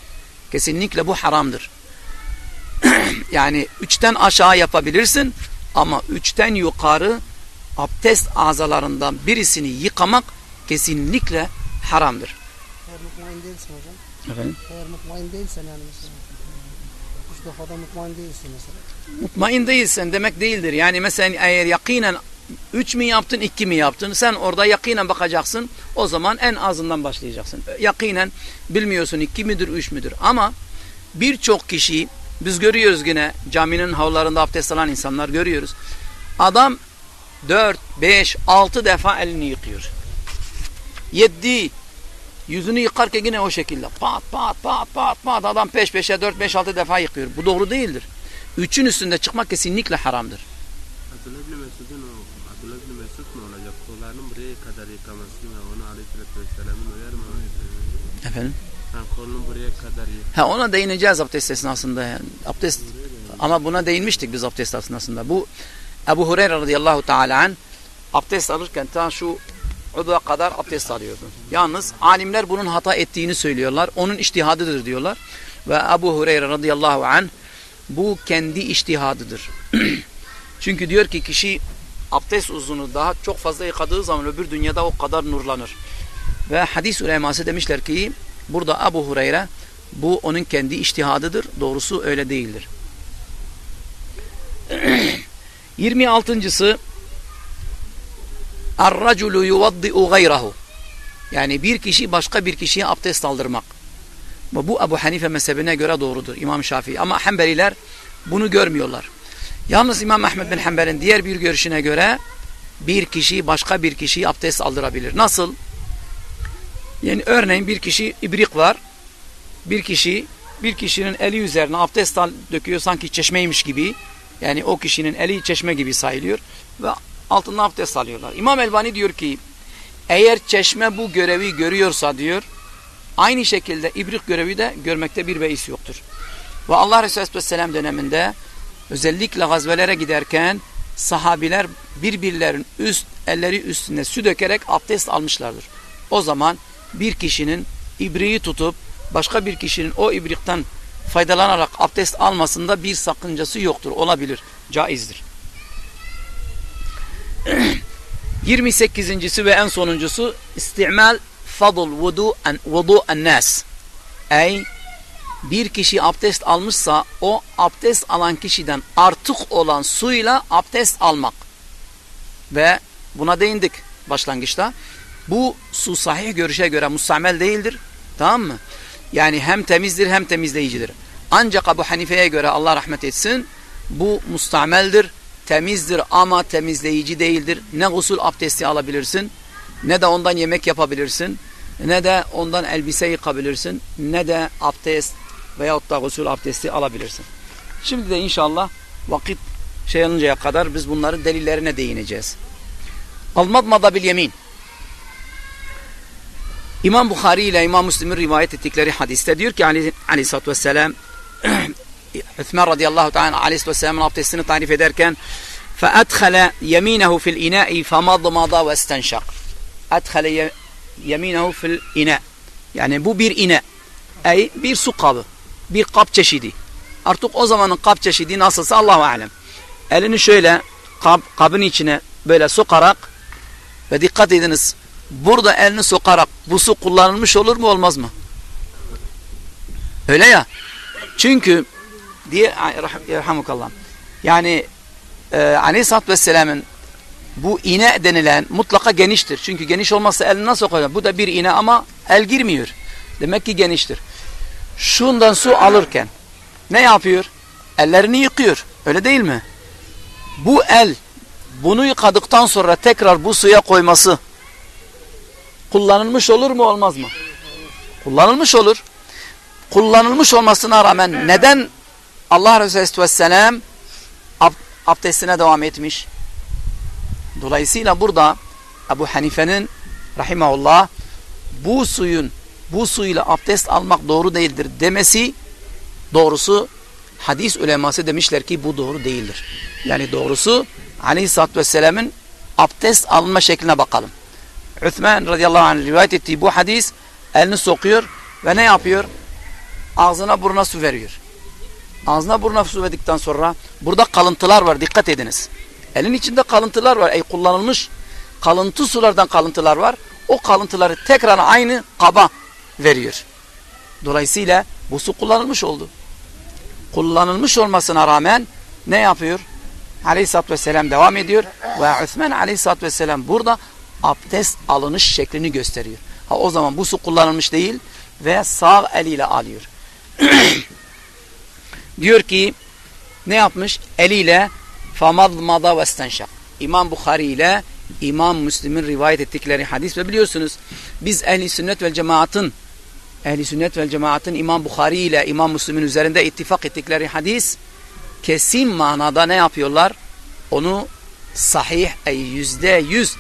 Kesinlikle bu haramdır. yani üçten aşağı yapabilirsin ama üçten yukarı abdest azalarından birisini yıkamak kesinlikle haramdır. Eğer mutmain değilsin hocam. Efendim? Eğer mutmain değilsen yani mesela. Üç defada mutmain değilsin mesela. Mutmain değilsen demek değildir. Yani mesela eğer yakinen 3 mi yaptın 2 mi yaptın sen orada yakinen bakacaksın o zaman en azından başlayacaksın. Yakinen bilmiyorsun 2 midir 3 müdür ama birçok kişi biz görüyoruz yine caminin havlarında abdest alan insanlar görüyoruz. Adam 4, 5, 6 defa elini yıkıyor. 7 yüzünü yıkarken yine o şekilde pat pat pat pat pat adam peş peşe 4, 5, 6 defa yıkıyor. Bu doğru değildir. Üçün üstünde çıkmak kesinlikle haramdır. Abdullah bin Mesud'un o Abdullah bin Mesud mu olacak? Kollarını buraya kadar yıkaması ve onu Aleyhisselatü Vesselam'ın uyar mı? Efendim? Ha, kolunu buraya kadar yık. Ha ona değineceğiz abdest esnasında yani. Abdest ama buna değinmiştik biz abdest esnasında. Bu Ebu Hureyre radıyallahu teala an abdest alırken ta şu uduğa kadar abdest alıyordu. Yalnız alimler bunun hata ettiğini söylüyorlar. Onun iştihadıdır diyorlar. Ve Ebu Hureyre radıyallahu an bu kendi iştihadıdır. Çünkü diyor ki kişi abdest uzunu daha çok fazla yıkadığı zaman öbür dünyada o kadar nurlanır. Ve hadis uleması demişler ki burada Ebu Hureyre bu onun kendi iştihadıdır. Doğrusu öyle değildir. 26.sı Er-raculu yuvaddi'u gayrahu Yani bir kişi başka bir kişiye abdest aldırmak. Bu Ebu Hanife mezhebine göre doğrudur. İmam Şafii. Ama Hanbeliler bunu görmüyorlar. Yalnız İmam Ahmed bin Hanbel'in diğer bir görüşüne göre bir kişi başka bir kişiye abdest aldırabilir. Nasıl? Yani örneğin bir kişi ibrik var. Bir kişi bir kişinin eli üzerine abdest döküyor sanki çeşmeymiş gibi. Yani o kişinin eli çeşme gibi sayılıyor ve altından abdest alıyorlar. İmam Elbani diyor ki eğer çeşme bu görevi görüyorsa diyor aynı şekilde ibrik görevi de görmekte bir beis yoktur. Ve Allah Resulü Aleyhisselam döneminde özellikle gazvelere giderken sahabiler birbirlerin üst elleri üstüne su dökerek abdest almışlardır. O zaman bir kişinin ibriği tutup başka bir kişinin o ibrikten faydalanarak abdest almasında bir sakıncası yoktur. Olabilir. Caizdir. 28.si ve en sonuncusu istimal fadl vudu en vudu en nas. Ey bir kişi abdest almışsa o abdest alan kişiden artık olan suyla abdest almak. Ve buna değindik başlangıçta. Bu su sahih görüşe göre mustamel değildir. Tamam mı? Yani hem temizdir hem temizleyicidir. Ancak Abu Hanife'ye göre Allah rahmet etsin bu mustameldir, temizdir ama temizleyici değildir. Ne gusül abdesti alabilirsin, ne de ondan yemek yapabilirsin, ne de ondan elbise yıkabilirsin, ne de abdest veyahut da gusül abdesti alabilirsin. Şimdi de inşallah vakit şey alıncaya kadar biz bunların delillerine değineceğiz. Almadmada bil yemin. İmam Bukhari ile İmam Müslim'in rivayet ettikleri hadiste diyor ki Ali, aleyhissalatü vesselam Üthman radıyallahu ta'ala aleyhissalatü vesselamın abdestini tarif ederken فَأَدْخَلَ يَمِينَهُ فِي الْاِنَاءِ فَمَضْمَضَ وَاسْتَنْشَقْ اَدْخَلَ يَمِينَهُ فِي الْاِنَاءِ Yani bu bir ine. Ey bir su kabı. Bir kap çeşidi. Artık o zamanın kap çeşidi nasılsa Allahu alem. Elini şöyle kap, kabın içine böyle sokarak ve dikkat ediniz burada elini sokarak bu su kullanılmış olur mu olmaz mı? Öyle ya. Çünkü diye Rahmukallah. Yani e, Aleyhisselatü Vesselam'ın bu iğne denilen mutlaka geniştir. Çünkü geniş olmazsa elini nasıl koyar? Bu da bir iğne ama el girmiyor. Demek ki geniştir. Şundan su alırken ne yapıyor? Ellerini yıkıyor. Öyle değil mi? Bu el bunu yıkadıktan sonra tekrar bu suya koyması kullanılmış olur mu olmaz mı? Kullanılmış olur. Kullanılmış olmasına rağmen neden Allah Resulü Aleyhisselam ab abdestine devam etmiş? Dolayısıyla burada Ebu Hanife'nin rahimahullah bu suyun bu suyla abdest almak doğru değildir demesi doğrusu hadis uleması demişler ki bu doğru değildir. Yani doğrusu Aleyhisselatü Vesselam'ın abdest alma şekline bakalım. Üthman radıyallahu anh rivayet ettiği bu hadis elini sokuyor ve ne yapıyor? Ağzına burnuna su veriyor. ağzına burnuna su verdikten sonra burada kalıntılar var dikkat ediniz. Elin içinde kalıntılar var. Ey kullanılmış kalıntı sulardan kalıntılar var. O kalıntıları tekrar aynı kaba veriyor. Dolayısıyla bu su kullanılmış oldu. Kullanılmış olmasına rağmen ne yapıyor? Aleyhisselatü Vesselam devam ediyor. Ve Üthman Aleyhisselatü Vesselam burada abdest alınış şeklini gösteriyor. Ha, o zaman bu su kullanılmış değil ve sağ eliyle alıyor. diyor ki ne yapmış? Eliyle famadmada ve stenşak. İmam Bukhari ile İmam Müslim'in rivayet ettikleri hadis ve biliyorsunuz biz ehli sünnet ve cemaatın ehli sünnet ve cemaatın İmam Bukhari ile İmam Müslim'in üzerinde ittifak ettikleri hadis kesin manada ne yapıyorlar? Onu sahih ey yüzde yüz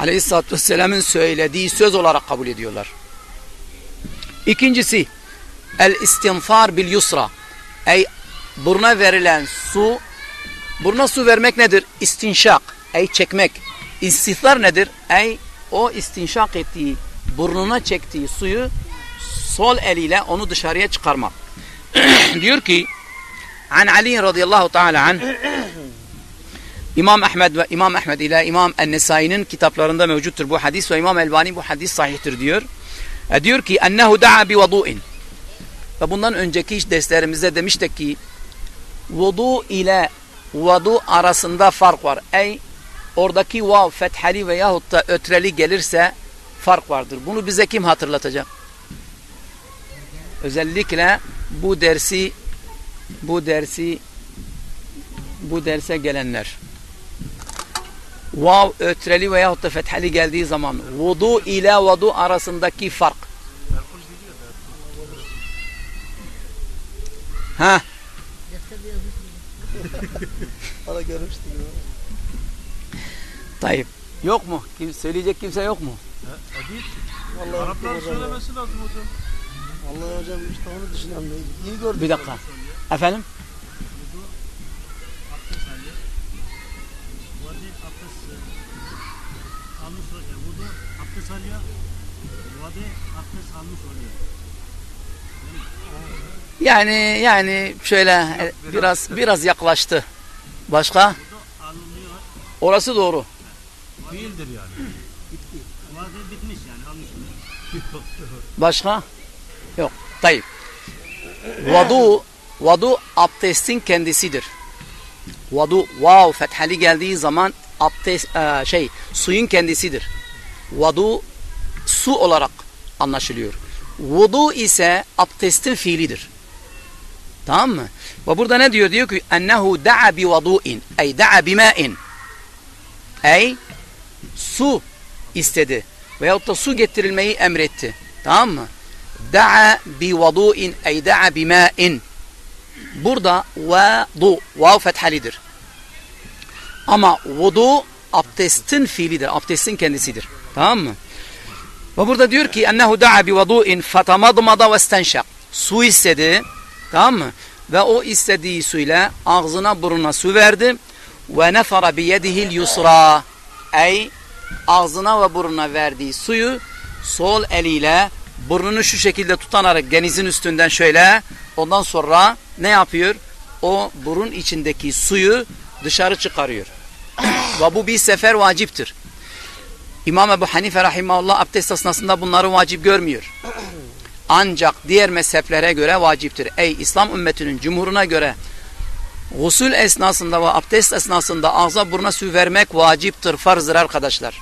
Aleyhisselatü Vesselam'ın söylediği söz olarak kabul ediyorlar. İkincisi el istinfar bil yusra ey buruna verilen su buruna su vermek nedir? İstinşak ey çekmek. İstihlar nedir? Ey o istinşak ettiği burnuna çektiği suyu sol eliyle onu dışarıya çıkarmak. Diyor ki An Ali radıyallahu teala an İmam Ahmed ve İmam Ahmed ile İmam En-Nesai'nin kitaplarında mevcuttur bu hadis ve İmam Elbani bu hadis sahihtir diyor. E diyor ki ennehu da'a bi vudu'in. Ve bundan önceki derslerimizde demiştik ki vudu ile vudu arasında fark var. Ey oradaki vav fethali veyahut da ötreli gelirse fark vardır. Bunu bize kim hatırlatacak? Özellikle bu dersi bu dersi bu derse gelenler vav ötreli veyahut da fethali geldiği zaman vudu ile vudu arasındaki fark ha Ara görmüştük. Tayyip yok mu? Kim, söyleyecek kimse yok mu? Vallahi Araplar hocam. söylemesi lazım hocam. Vallahi hocam işte onu düşünüyorum. İyi gördük. Bir dakika. Efendim? Abdest alıyor. Vadi abdest almış oluyor. Yani yani şöyle e, biraz biraz yaklaştı. Başka? Orası doğru. Değildir yani. Bitti. Bitmiş yani. Başka? Yok. Tayyip. Vadu, vadu abdestin kendisidir. Vadu, vav fethali geldiği zaman abdest, e, şey, suyun kendisidir. Vadu, su olarak anlaşılıyor. Vudu ise abdestin fiilidir. Tamam mı? Ve burada ne diyor? Diyor ki ennehu da'a bi vadu'in ey da'a bima'in ey su istedi veyahut da su getirilmeyi emretti. Tamam mı? Da'a bi vadu'in ey da'a bima'in burada vadu vav fethalidir. Ama vudu abdestin fiilidir. Abdestin kendisidir. Tamam mı? Ve burada diyor ki ennehu da'a bi vadu'in fatamadmada ve stenşak. Su istedi. Tamam mı? Ve o istediği suyla ağzına burnuna su verdi. Ve nefara bi yedihil yusra. Ey ağzına ve burnuna verdiği suyu sol eliyle burnunu şu şekilde tutanarak denizin üstünden şöyle ondan sonra ne yapıyor? O burun içindeki suyu dışarı çıkarıyor. Ve bu bir sefer vaciptir. İmam Ebu Hanife rahimahullah abdest esnasında bunları vacip görmüyor. Ancak diğer mezheplere göre vaciptir. Ey İslam ümmetinin cumhuruna göre gusül esnasında ve abdest esnasında ağza buruna su vermek vaciptir, farzdır arkadaşlar.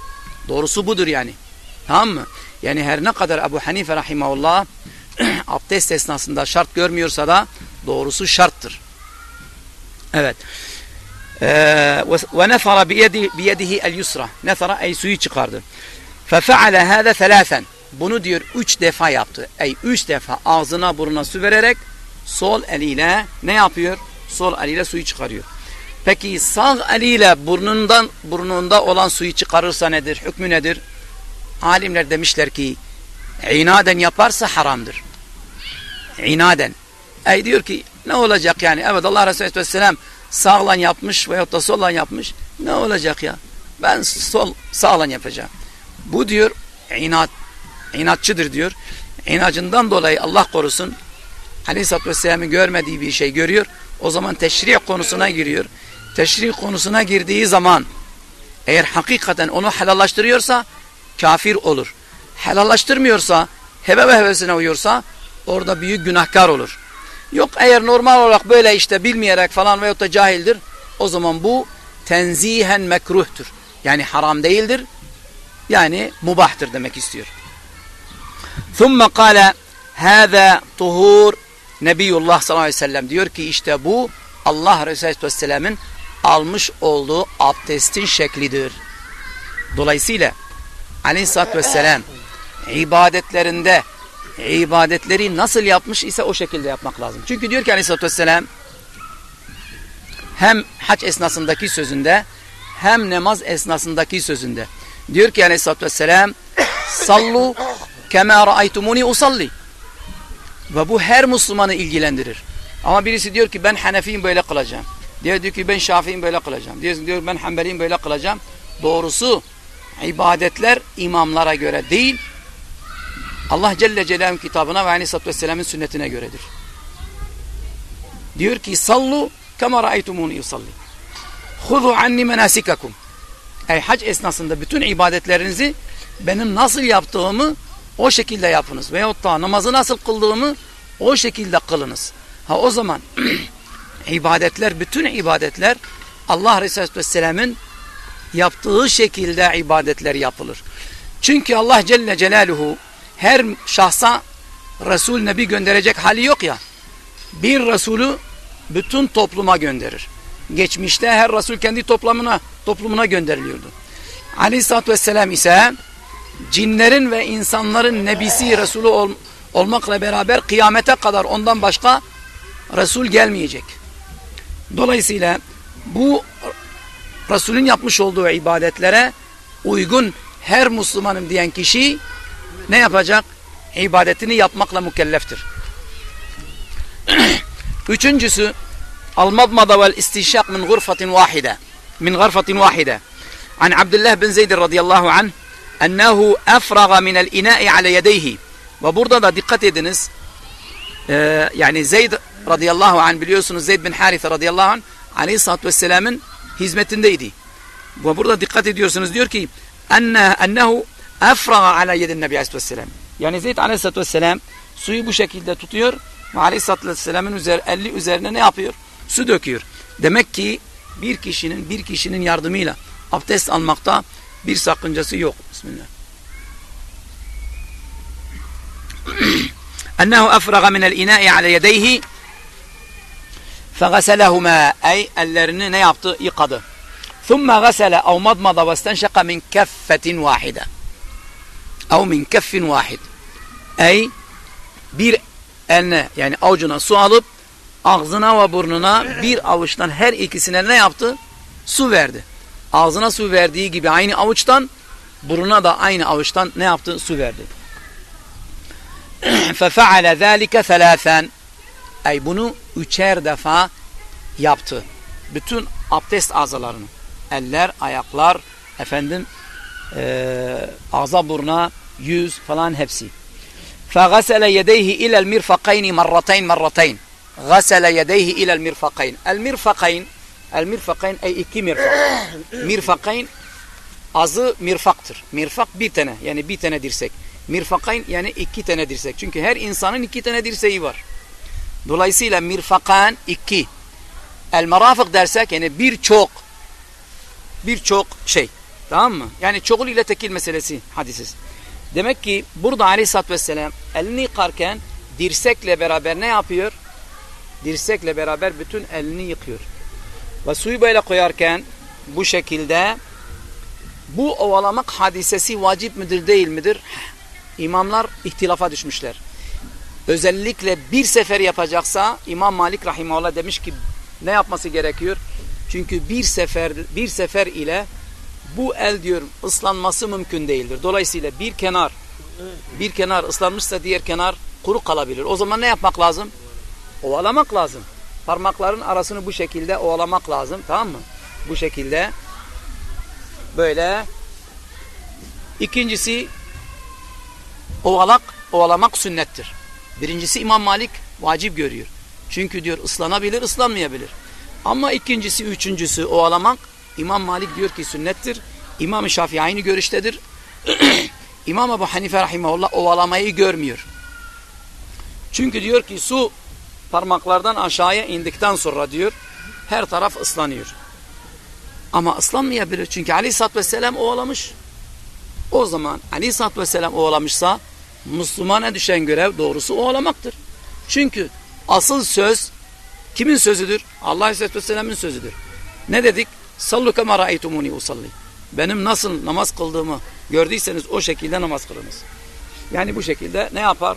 Doğrusu budur yani. Tamam mı? Yani her ne kadar Ebu Hanife rahimahullah abdest esnasında şart görmüyorsa da doğrusu şarttır. Evet. Ve nefara biyedihi el yusra. Nefara ey suyu çıkardı. Fefeale hâze thelâfen. Bunu diyor üç defa yaptı. Ey üç defa ağzına burnuna su vererek sol eliyle ne yapıyor? Sol eliyle suyu çıkarıyor. Peki sağ eliyle burnundan burnunda olan suyu çıkarırsa nedir? Hükmü nedir? Alimler demişler ki inaden yaparsa haramdır. İnaden. Ey diyor ki ne olacak yani? Evet Allah Resulü Aleyhisselam sağlan yapmış veyahut da sollan yapmış. Ne olacak ya? Ben sol sağlan yapacağım. Bu diyor inat inatçıdır diyor. İnacından dolayı Allah korusun Aleyhisselatü Vesselam'ın görmediği bir şey görüyor. O zaman teşri' konusuna giriyor. Teşri' konusuna girdiği zaman eğer hakikaten onu helallaştırıyorsa kafir olur. Helallaştırmıyorsa, heve ve hevesine uyuyorsa orada büyük günahkar olur. Yok eğer normal olarak böyle işte bilmeyerek falan veyahut da cahildir o zaman bu tenzihen mekruhtur. Yani haram değildir. Yani mubahtır demek istiyor. ثُمَّ قَالَ هَذَا طُهُورٌ Nebiyullah sallallahu aleyhi ve sellem diyor ki işte bu Allah Resulü aleyhisselamın almış olduğu abdestin şeklidir. Dolayısıyla aleyhissalatü vesselam ibadetlerinde ibadetleri nasıl yapmış ise o şekilde yapmak lazım. Çünkü diyor ki aleyhissalatü vesselam hem hac esnasındaki sözünde hem namaz esnasındaki sözünde diyor ki aleyhissalatü vesselam sallu kema ra'aytumuni usalli ve bu her Müslümanı ilgilendirir. Ama birisi diyor ki ben Hanefiyim böyle kılacağım. Diğer diyor ki ben Şafiiyim böyle kılacağım. Diğer diyor ben Hanbeliyim böyle kılacağım. Doğrusu ibadetler imamlara göre değil Allah Celle Celaluhu'nun kitabına ve Aleyhisselatü Vesselam'ın sünnetine göredir. Diyor ki sallu kema ra'aytumuni yusalli. Huzu anni menasikakum. Ey hac esnasında bütün ibadetlerinizi benim nasıl yaptığımı o şekilde yapınız. Veyahut da namazı nasıl kıldığımı o şekilde kılınız. Ha o zaman ibadetler, bütün ibadetler Allah Resulü Vesselam'ın yaptığı şekilde ibadetler yapılır. Çünkü Allah Celle Celaluhu her şahsa Resul Nebi gönderecek hali yok ya. Bir Resulü bütün topluma gönderir. Geçmişte her Resul kendi toplumuna, toplumuna gönderiliyordu. Aleyhisselatü Vesselam ise cinlerin ve insanların nebisi Resulü ol, olmakla beraber kıyamete kadar ondan başka Resul gelmeyecek. Dolayısıyla bu Resulün yapmış olduğu ibadetlere uygun her Müslümanım diyen kişi ne yapacak? İbadetini yapmakla mükelleftir. Üçüncüsü al-madmada vel istişak min gurfatin vahide min gurfatin vahide an Abdullah bin Zeyd radıyallahu anh ennehu efraga minel ina'i ala yedeyhi ve burada da dikkat ediniz ee, yani Zeyd radıyallahu anh biliyorsunuz Zeyd bin Haritha radıyallahu anh aleyhissalatü vesselamın hizmetindeydi. Ve burada dikkat ediyorsunuz diyor ki enne, ennehu efraga ala yedin nebi aleyhissalatü vesselam. Yani Zeyd aleyhissalatü vesselam suyu bu şekilde tutuyor ve aleyhissalatü vesselamın üzeri, elli üzerine ne yapıyor? Su döküyor. Demek ki bir kişinin bir kişinin yardımıyla abdest almakta bir sakıncası yok. Bismillah. أنه أفرغ من الإناء على يديه فغسلهما أي ellerini ne yaptı? Yıkadı. ثم غسل أو مضمض واستنشق من كفة واحدة أو من كف واحد أي bir eline yani avucuna su alıp ağzına ve burnuna bir avuçtan her ikisine ne yaptı? Su verdi. Ağzına su verdiği gibi aynı avuçtan burnuna da aynı avuçtan ne yaptı? Su verdi. فَفَعَلَ ذَٰلِكَ ثَلَاثًا Ay bunu üçer defa yaptı. Bütün abdest azalarını. Eller, ayaklar, efendim e, ağza burna, yüz falan hepsi. فَغَسَلَ يَدَيْهِ اِلَى الْمِرْفَقَيْنِ مَرَّتَيْنِ مَرَّتَيْنِ غَسَلَ يَدَيْهِ اِلَى الْمِرْفَقَيْنِ El-mirfakayn El-mirfakayn ey iki mirfak. mirfakayn azı mirfaktır. Mirfak bir tane yani bir tane dirsek. Mirfakayn yani iki tane dirsek. Çünkü her insanın iki tane dirseği var. Dolayısıyla mirfakan iki. El merafık dersek yani birçok birçok şey. Tamam mı? Yani çoğul ile tekil meselesi hadisiz. Demek ki burada aleyhissalatü vesselam elini yıkarken dirsekle beraber ne yapıyor? Dirsekle beraber bütün elini yıkıyor. Ve suyu böyle koyarken bu şekilde bu ovalamak hadisesi vacip midir değil midir? İmamlar ihtilafa düşmüşler. Özellikle bir sefer yapacaksa İmam Malik Rahimahullah demiş ki ne yapması gerekiyor? Çünkü bir sefer bir sefer ile bu el diyor ıslanması mümkün değildir. Dolayısıyla bir kenar bir kenar ıslanmışsa diğer kenar kuru kalabilir. O zaman ne yapmak lazım? Ovalamak lazım. Parmakların arasını bu şekilde ovalamak lazım. Tamam mı? Bu şekilde böyle İkincisi ovalak, ovalamak sünnettir. Birincisi İmam Malik vacip görüyor. Çünkü diyor ıslanabilir, ıslanmayabilir. Ama ikincisi, üçüncüsü ovalamak İmam Malik diyor ki sünnettir. İmam Şafii aynı görüştedir. İmam Ebu Hanife rahimahullah ovalamayı görmüyor. Çünkü diyor ki su parmaklardan aşağıya indikten sonra diyor her taraf ıslanıyor. Ama ıslanmayabilir. Çünkü Aleyhisselatü Vesselam ovalamış. O zaman Aleyhisselatü Vesselam ovalamışsa Müslümana düşen görev doğrusu ovalamaktır. Çünkü asıl söz kimin sözüdür? Allah Aleyhisselatü Vesselam'ın sözüdür. Ne dedik? Sallu kema ra'eytumuni usalli. Benim nasıl namaz kıldığımı gördüyseniz o şekilde namaz kılınız. Yani bu şekilde ne yapar?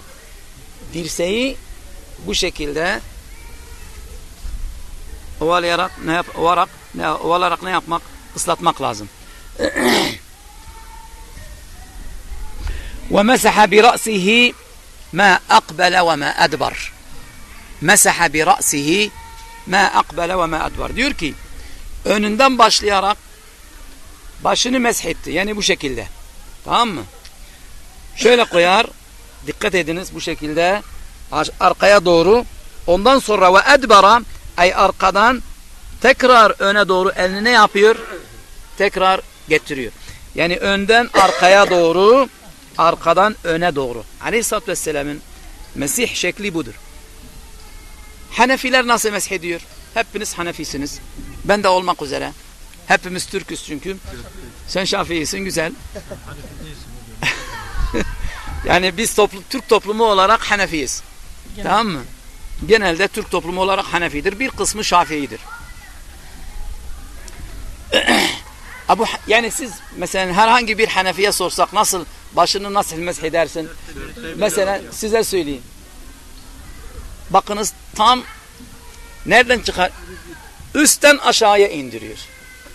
Dirseği bu şekilde ovalayarak ne yap ovarak ne ovalarak ne yapmak? Islatmak lazım. Ve mesaha bi ra'sihi ma aqbala ve ma adbar. Mesaha bi ra'sihi ma aqbala ve ma adbar. Diyor ki önünden başlayarak başını meshetti. Yani bu şekilde. Tamam mı? Şöyle koyar. Dikkat ediniz bu şekilde arkaya doğru. Ondan sonra ve edbara ay arkadan tekrar öne doğru elini ne yapıyor? Tekrar getiriyor. Yani önden arkaya doğru arkadan öne doğru. Aleyhisselatü Vesselam'ın Mesih şekli budur. Hanefiler nasıl mesh ediyor? Hepiniz Hanefisiniz. Ben de olmak üzere. Hepimiz Türküz çünkü. Sen Şafii'sin güzel. yani biz toplu, Türk toplumu olarak Hanefiyiz. Tamam mı? Genelde Türk toplumu olarak Hanefidir. Bir kısmı Şafii'dir. Abu yani siz mesela herhangi bir Hanefi'ye sorsak nasıl başını nasıl mesh edersin? Mesela size söyleyeyim. Bakınız tam nereden çıkar? Üstten aşağıya indiriyor.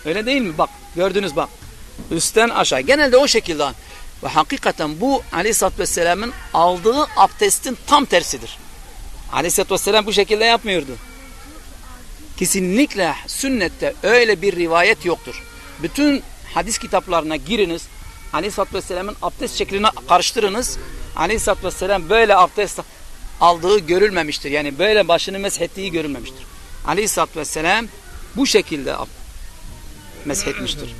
Öyle değil mi? Bak gördünüz bak. Üstten aşağı. Genelde o şekilde. Ve hakikaten bu Aleyhisselatü Vesselam'ın aldığı abdestin tam tersidir. Aleyhisselatü Vesselam bu şekilde yapmıyordu. Kesinlikle sünnette öyle bir rivayet yoktur. Bütün hadis kitaplarına giriniz. Aleyhisselatü Vesselam'ın abdest şeklini karıştırınız. Aleyhisselatü Vesselam böyle abdest aldığı görülmemiştir. Yani böyle başını meshettiği görülmemiştir. Aleyhisselatü Vesselam bu şekilde meshetmiştir.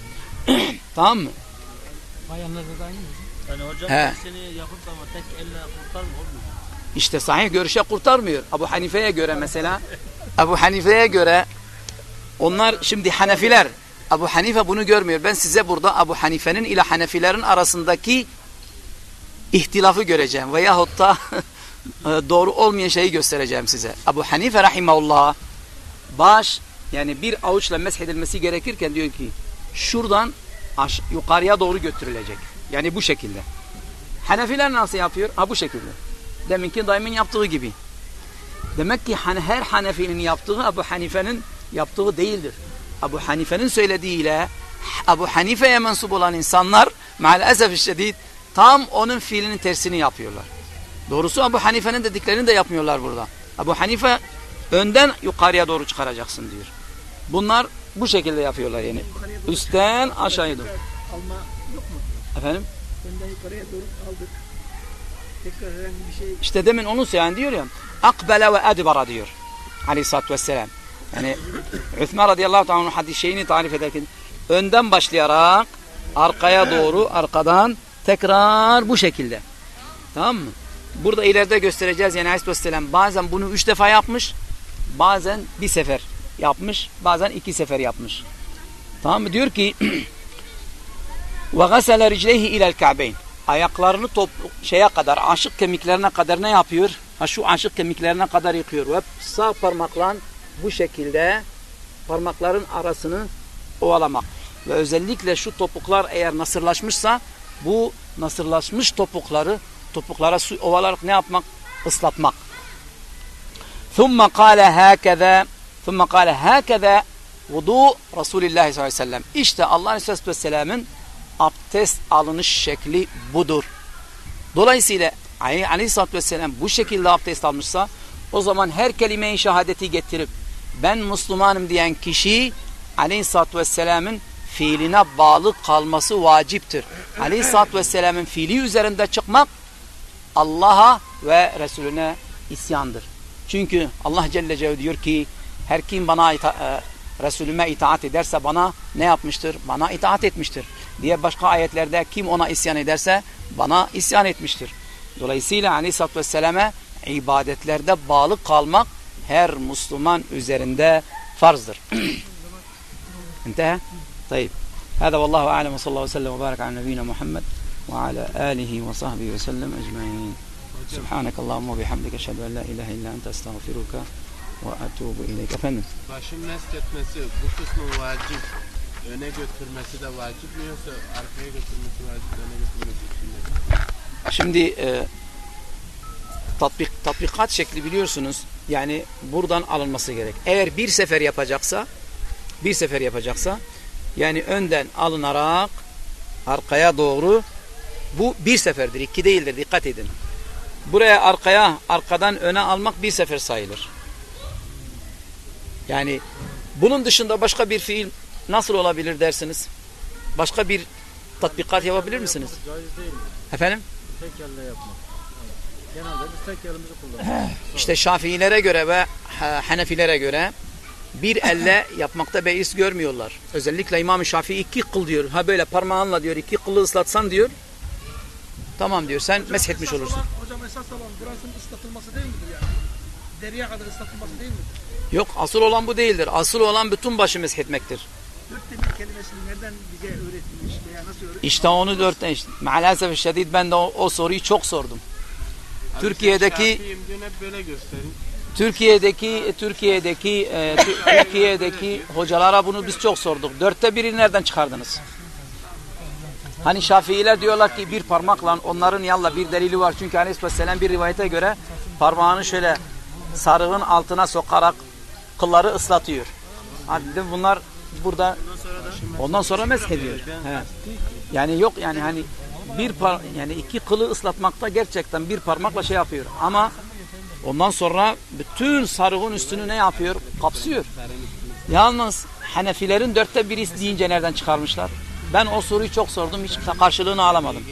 tamam mı? Bayanlarda da aynı mı? Yani hocam He. seni yapıp ama tek elle kurtar mı olmuyor? İşte sahih görüşe kurtarmıyor. Abu Hanife'ye göre mesela Abu Hanife'ye göre onlar şimdi Hanefiler Abu Hanife bunu görmüyor. Ben size burada Abu Hanife'nin ile Hanefilerin arasındaki ihtilafı göreceğim. Veyahut da doğru olmayan şeyi göstereceğim size. Abu Hanife rahimahullah baş yani bir avuçla meshedilmesi gerekirken diyor ki şuradan aş yukarıya doğru götürülecek. Yani bu şekilde. Hanefiler nasıl yapıyor? Ha bu şekilde. Deminki daimin yaptığı gibi. Demek ki her Hanefi'nin yaptığı Abu Hanife'nin yaptığı değildir. Abu Hanife'nin söylediğiyle Abu Hanife'ye mensup olan insanlar maalesef şiddet tam onun fiilinin tersini yapıyorlar. Doğrusu Abu Hanife'nin dediklerini de yapmıyorlar burada. Abu Hanife önden yukarıya doğru çıkaracaksın diyor. Bunlar bu şekilde yapıyorlar yani. Üstten aşağıya doğru. Alma yok mu? Efendim? Önden yukarıya doğru aldık. Tekrar herhangi bir şey İşte demin onu söyleyen diyor ya akbele ve edbara diyor. Aleyhisselatü vesselam. Yani Üthman radıyallahu anh'ın hadis şeyini tarif ederken önden başlayarak arkaya doğru arkadan tekrar bu şekilde. Tamam mı? Burada ileride göstereceğiz yani Aleyhisselam bazen bunu üç defa yapmış bazen bir sefer yapmış bazen iki sefer yapmış. Tamam mı? Diyor ki gasele ricleyhi ilel ka'beyn ayaklarını top şeye kadar aşık kemiklerine kadar ne yapıyor? Ha şu aşık kemiklerine kadar yıkıyor. Ve sağ parmakla bu şekilde parmakların arasını ovalamak. Ve özellikle şu topuklar eğer nasırlaşmışsa bu nasırlaşmış topukları topuklara su ovalarak ne yapmak? Islatmak. ثُمَّ قَالَ هَكَذَا ثُمَّ قَالَ هَكَذَا vudu Resulullah sallallahu aleyhi ve sellem. İşte Allah Aleyhisselatü Vesselam'ın abdest alınış şekli budur. Dolayısıyla Ali Aleyhisselatü Vesselam bu şekilde abdest almışsa o zaman her kelime-i şehadeti getirip ben Müslümanım diyen kişi Aleyhisselatü Vesselam'ın fiiline bağlı kalması vaciptir. Aleyhisselatü Vesselam'ın fiili üzerinde çıkmak Allah'a ve Resulüne isyandır. Çünkü Allah Celle Celaluhu diyor ki her kim bana ita e, Resulüme itaat ederse bana ne yapmıştır? Bana itaat etmiştir. Diye başka ayetlerde kim ona isyan ederse bana isyan etmiştir. Dolayısıyla Aleyhisselatü Vesselam'e ibadetlerde bağlı kalmak her Müslüman üzerinde farzdır. انتهى؟ طيب هذا والله أعلم وصلى الله وسلم وبارك على نبينا محمد وعلى آله وصحبه وسلم أجمعين Subhanak Allahumma bihamdike eşhedü en la ilahe illa ente estağfiruka ve etubu ileyk. Efendim? Başın mest etmesi bu kısmı vacip. Öne götürmesi de vacip mi yoksa arkaya götürmesi vacip, öne götürmesi sünnet? Şimdi e, tatbik, tatbikat şekli biliyorsunuz. Yani buradan alınması gerek. Eğer bir sefer yapacaksa bir sefer yapacaksa yani önden alınarak arkaya doğru bu bir seferdir, iki değildir. Dikkat edin. Buraya arkaya arkadan öne almak bir sefer sayılır. Yani bunun dışında başka bir fiil nasıl olabilir dersiniz? Başka bir tatbikat yapabilir misiniz? Caiz değil mi? Efendim? Tek elle yapmak. Genelde biz tek elimizi kullanıyoruz. İşte Şafiilere göre ve Ha- Hanefilere göre bir elle yapmakta beis görmüyorlar. Özellikle İmam-ı Şafii iki kıl diyor. Ha böyle parmağınla diyor iki kılı ıslatsan diyor. Tamam diyor sen meshetmiş Esas olursun. olan- hocam esas olan burasının ıslatılması değil midir yani? Deriye kadar ıslatılması değil midir? Yok asıl olan bu değildir. Asıl olan bütün başı meshetmektir. Dört demir kelimesini nereden bize öğretilmiş veya nasıl öğretilmiş? İşte onu dörtten işte. Maalesef şiddet ben de o, o soruyu çok sordum. Abi Türkiye'deki- böyle gösterin. Türkiye'deki Türkiye'deki e, Tü- Türkiye'deki hocalara bunu biz çok sorduk. Dörtte biri nereden çıkardınız? Hani Şafiiler diyorlar ki bir parmakla onların yalla bir delili var. Çünkü Aleyhisselam bir rivayete göre parmağını şöyle sarığın altına sokarak kılları ıslatıyor. Hadi dedim bunlar burada ondan sonra mesh ediyor. He. Yani yok yani hani bir par yani iki kılı ıslatmakta gerçekten bir parmakla şey yapıyor. Ama ondan sonra bütün sarığın üstünü ne yapıyor? Kapsıyor. Yalnız Hanefilerin dörtte biri deyince nereden çıkarmışlar? Ben o soruyu çok sordum. Hiç karşılığını alamadım.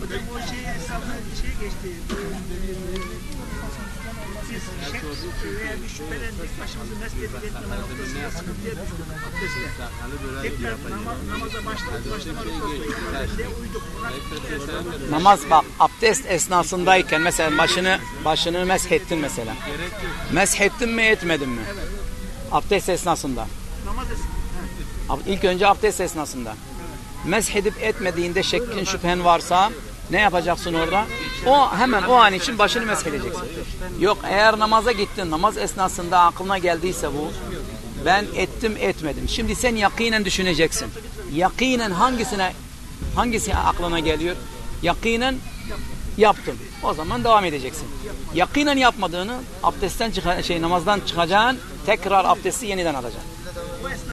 Hocam o şeyi hesabı şey geçti. Biz şek veya bir şüphelendik. Başımızı mesleğe etmeme noktasında sıkıntıya düştük. Tekrar namaza başladık. Başlamadık. Başlamadık. uyduk. Namaz bak abdest esnasındayken mesela başını başını meshettin mesela. Gerek yok. Meshettin mi etmedin mi? Abdest esnasında. namaz. Ab- İlk önce abdest esnasında. Meshedip etmediğinde şekkin şüphen varsa ne yapacaksın orada? O hemen o an için başını meshedeceksin. Yok eğer namaza gittin namaz esnasında aklına geldiyse bu ben ettim etmedim. Şimdi sen yakinen düşüneceksin. Yakinen hangisine hangisi aklına geliyor? Yakinen yaptım. O zaman devam edeceksin. Yakinen yapmadığını abdestten çıka, şey namazdan çıkacaksın tekrar abdesti yeniden alacaksın.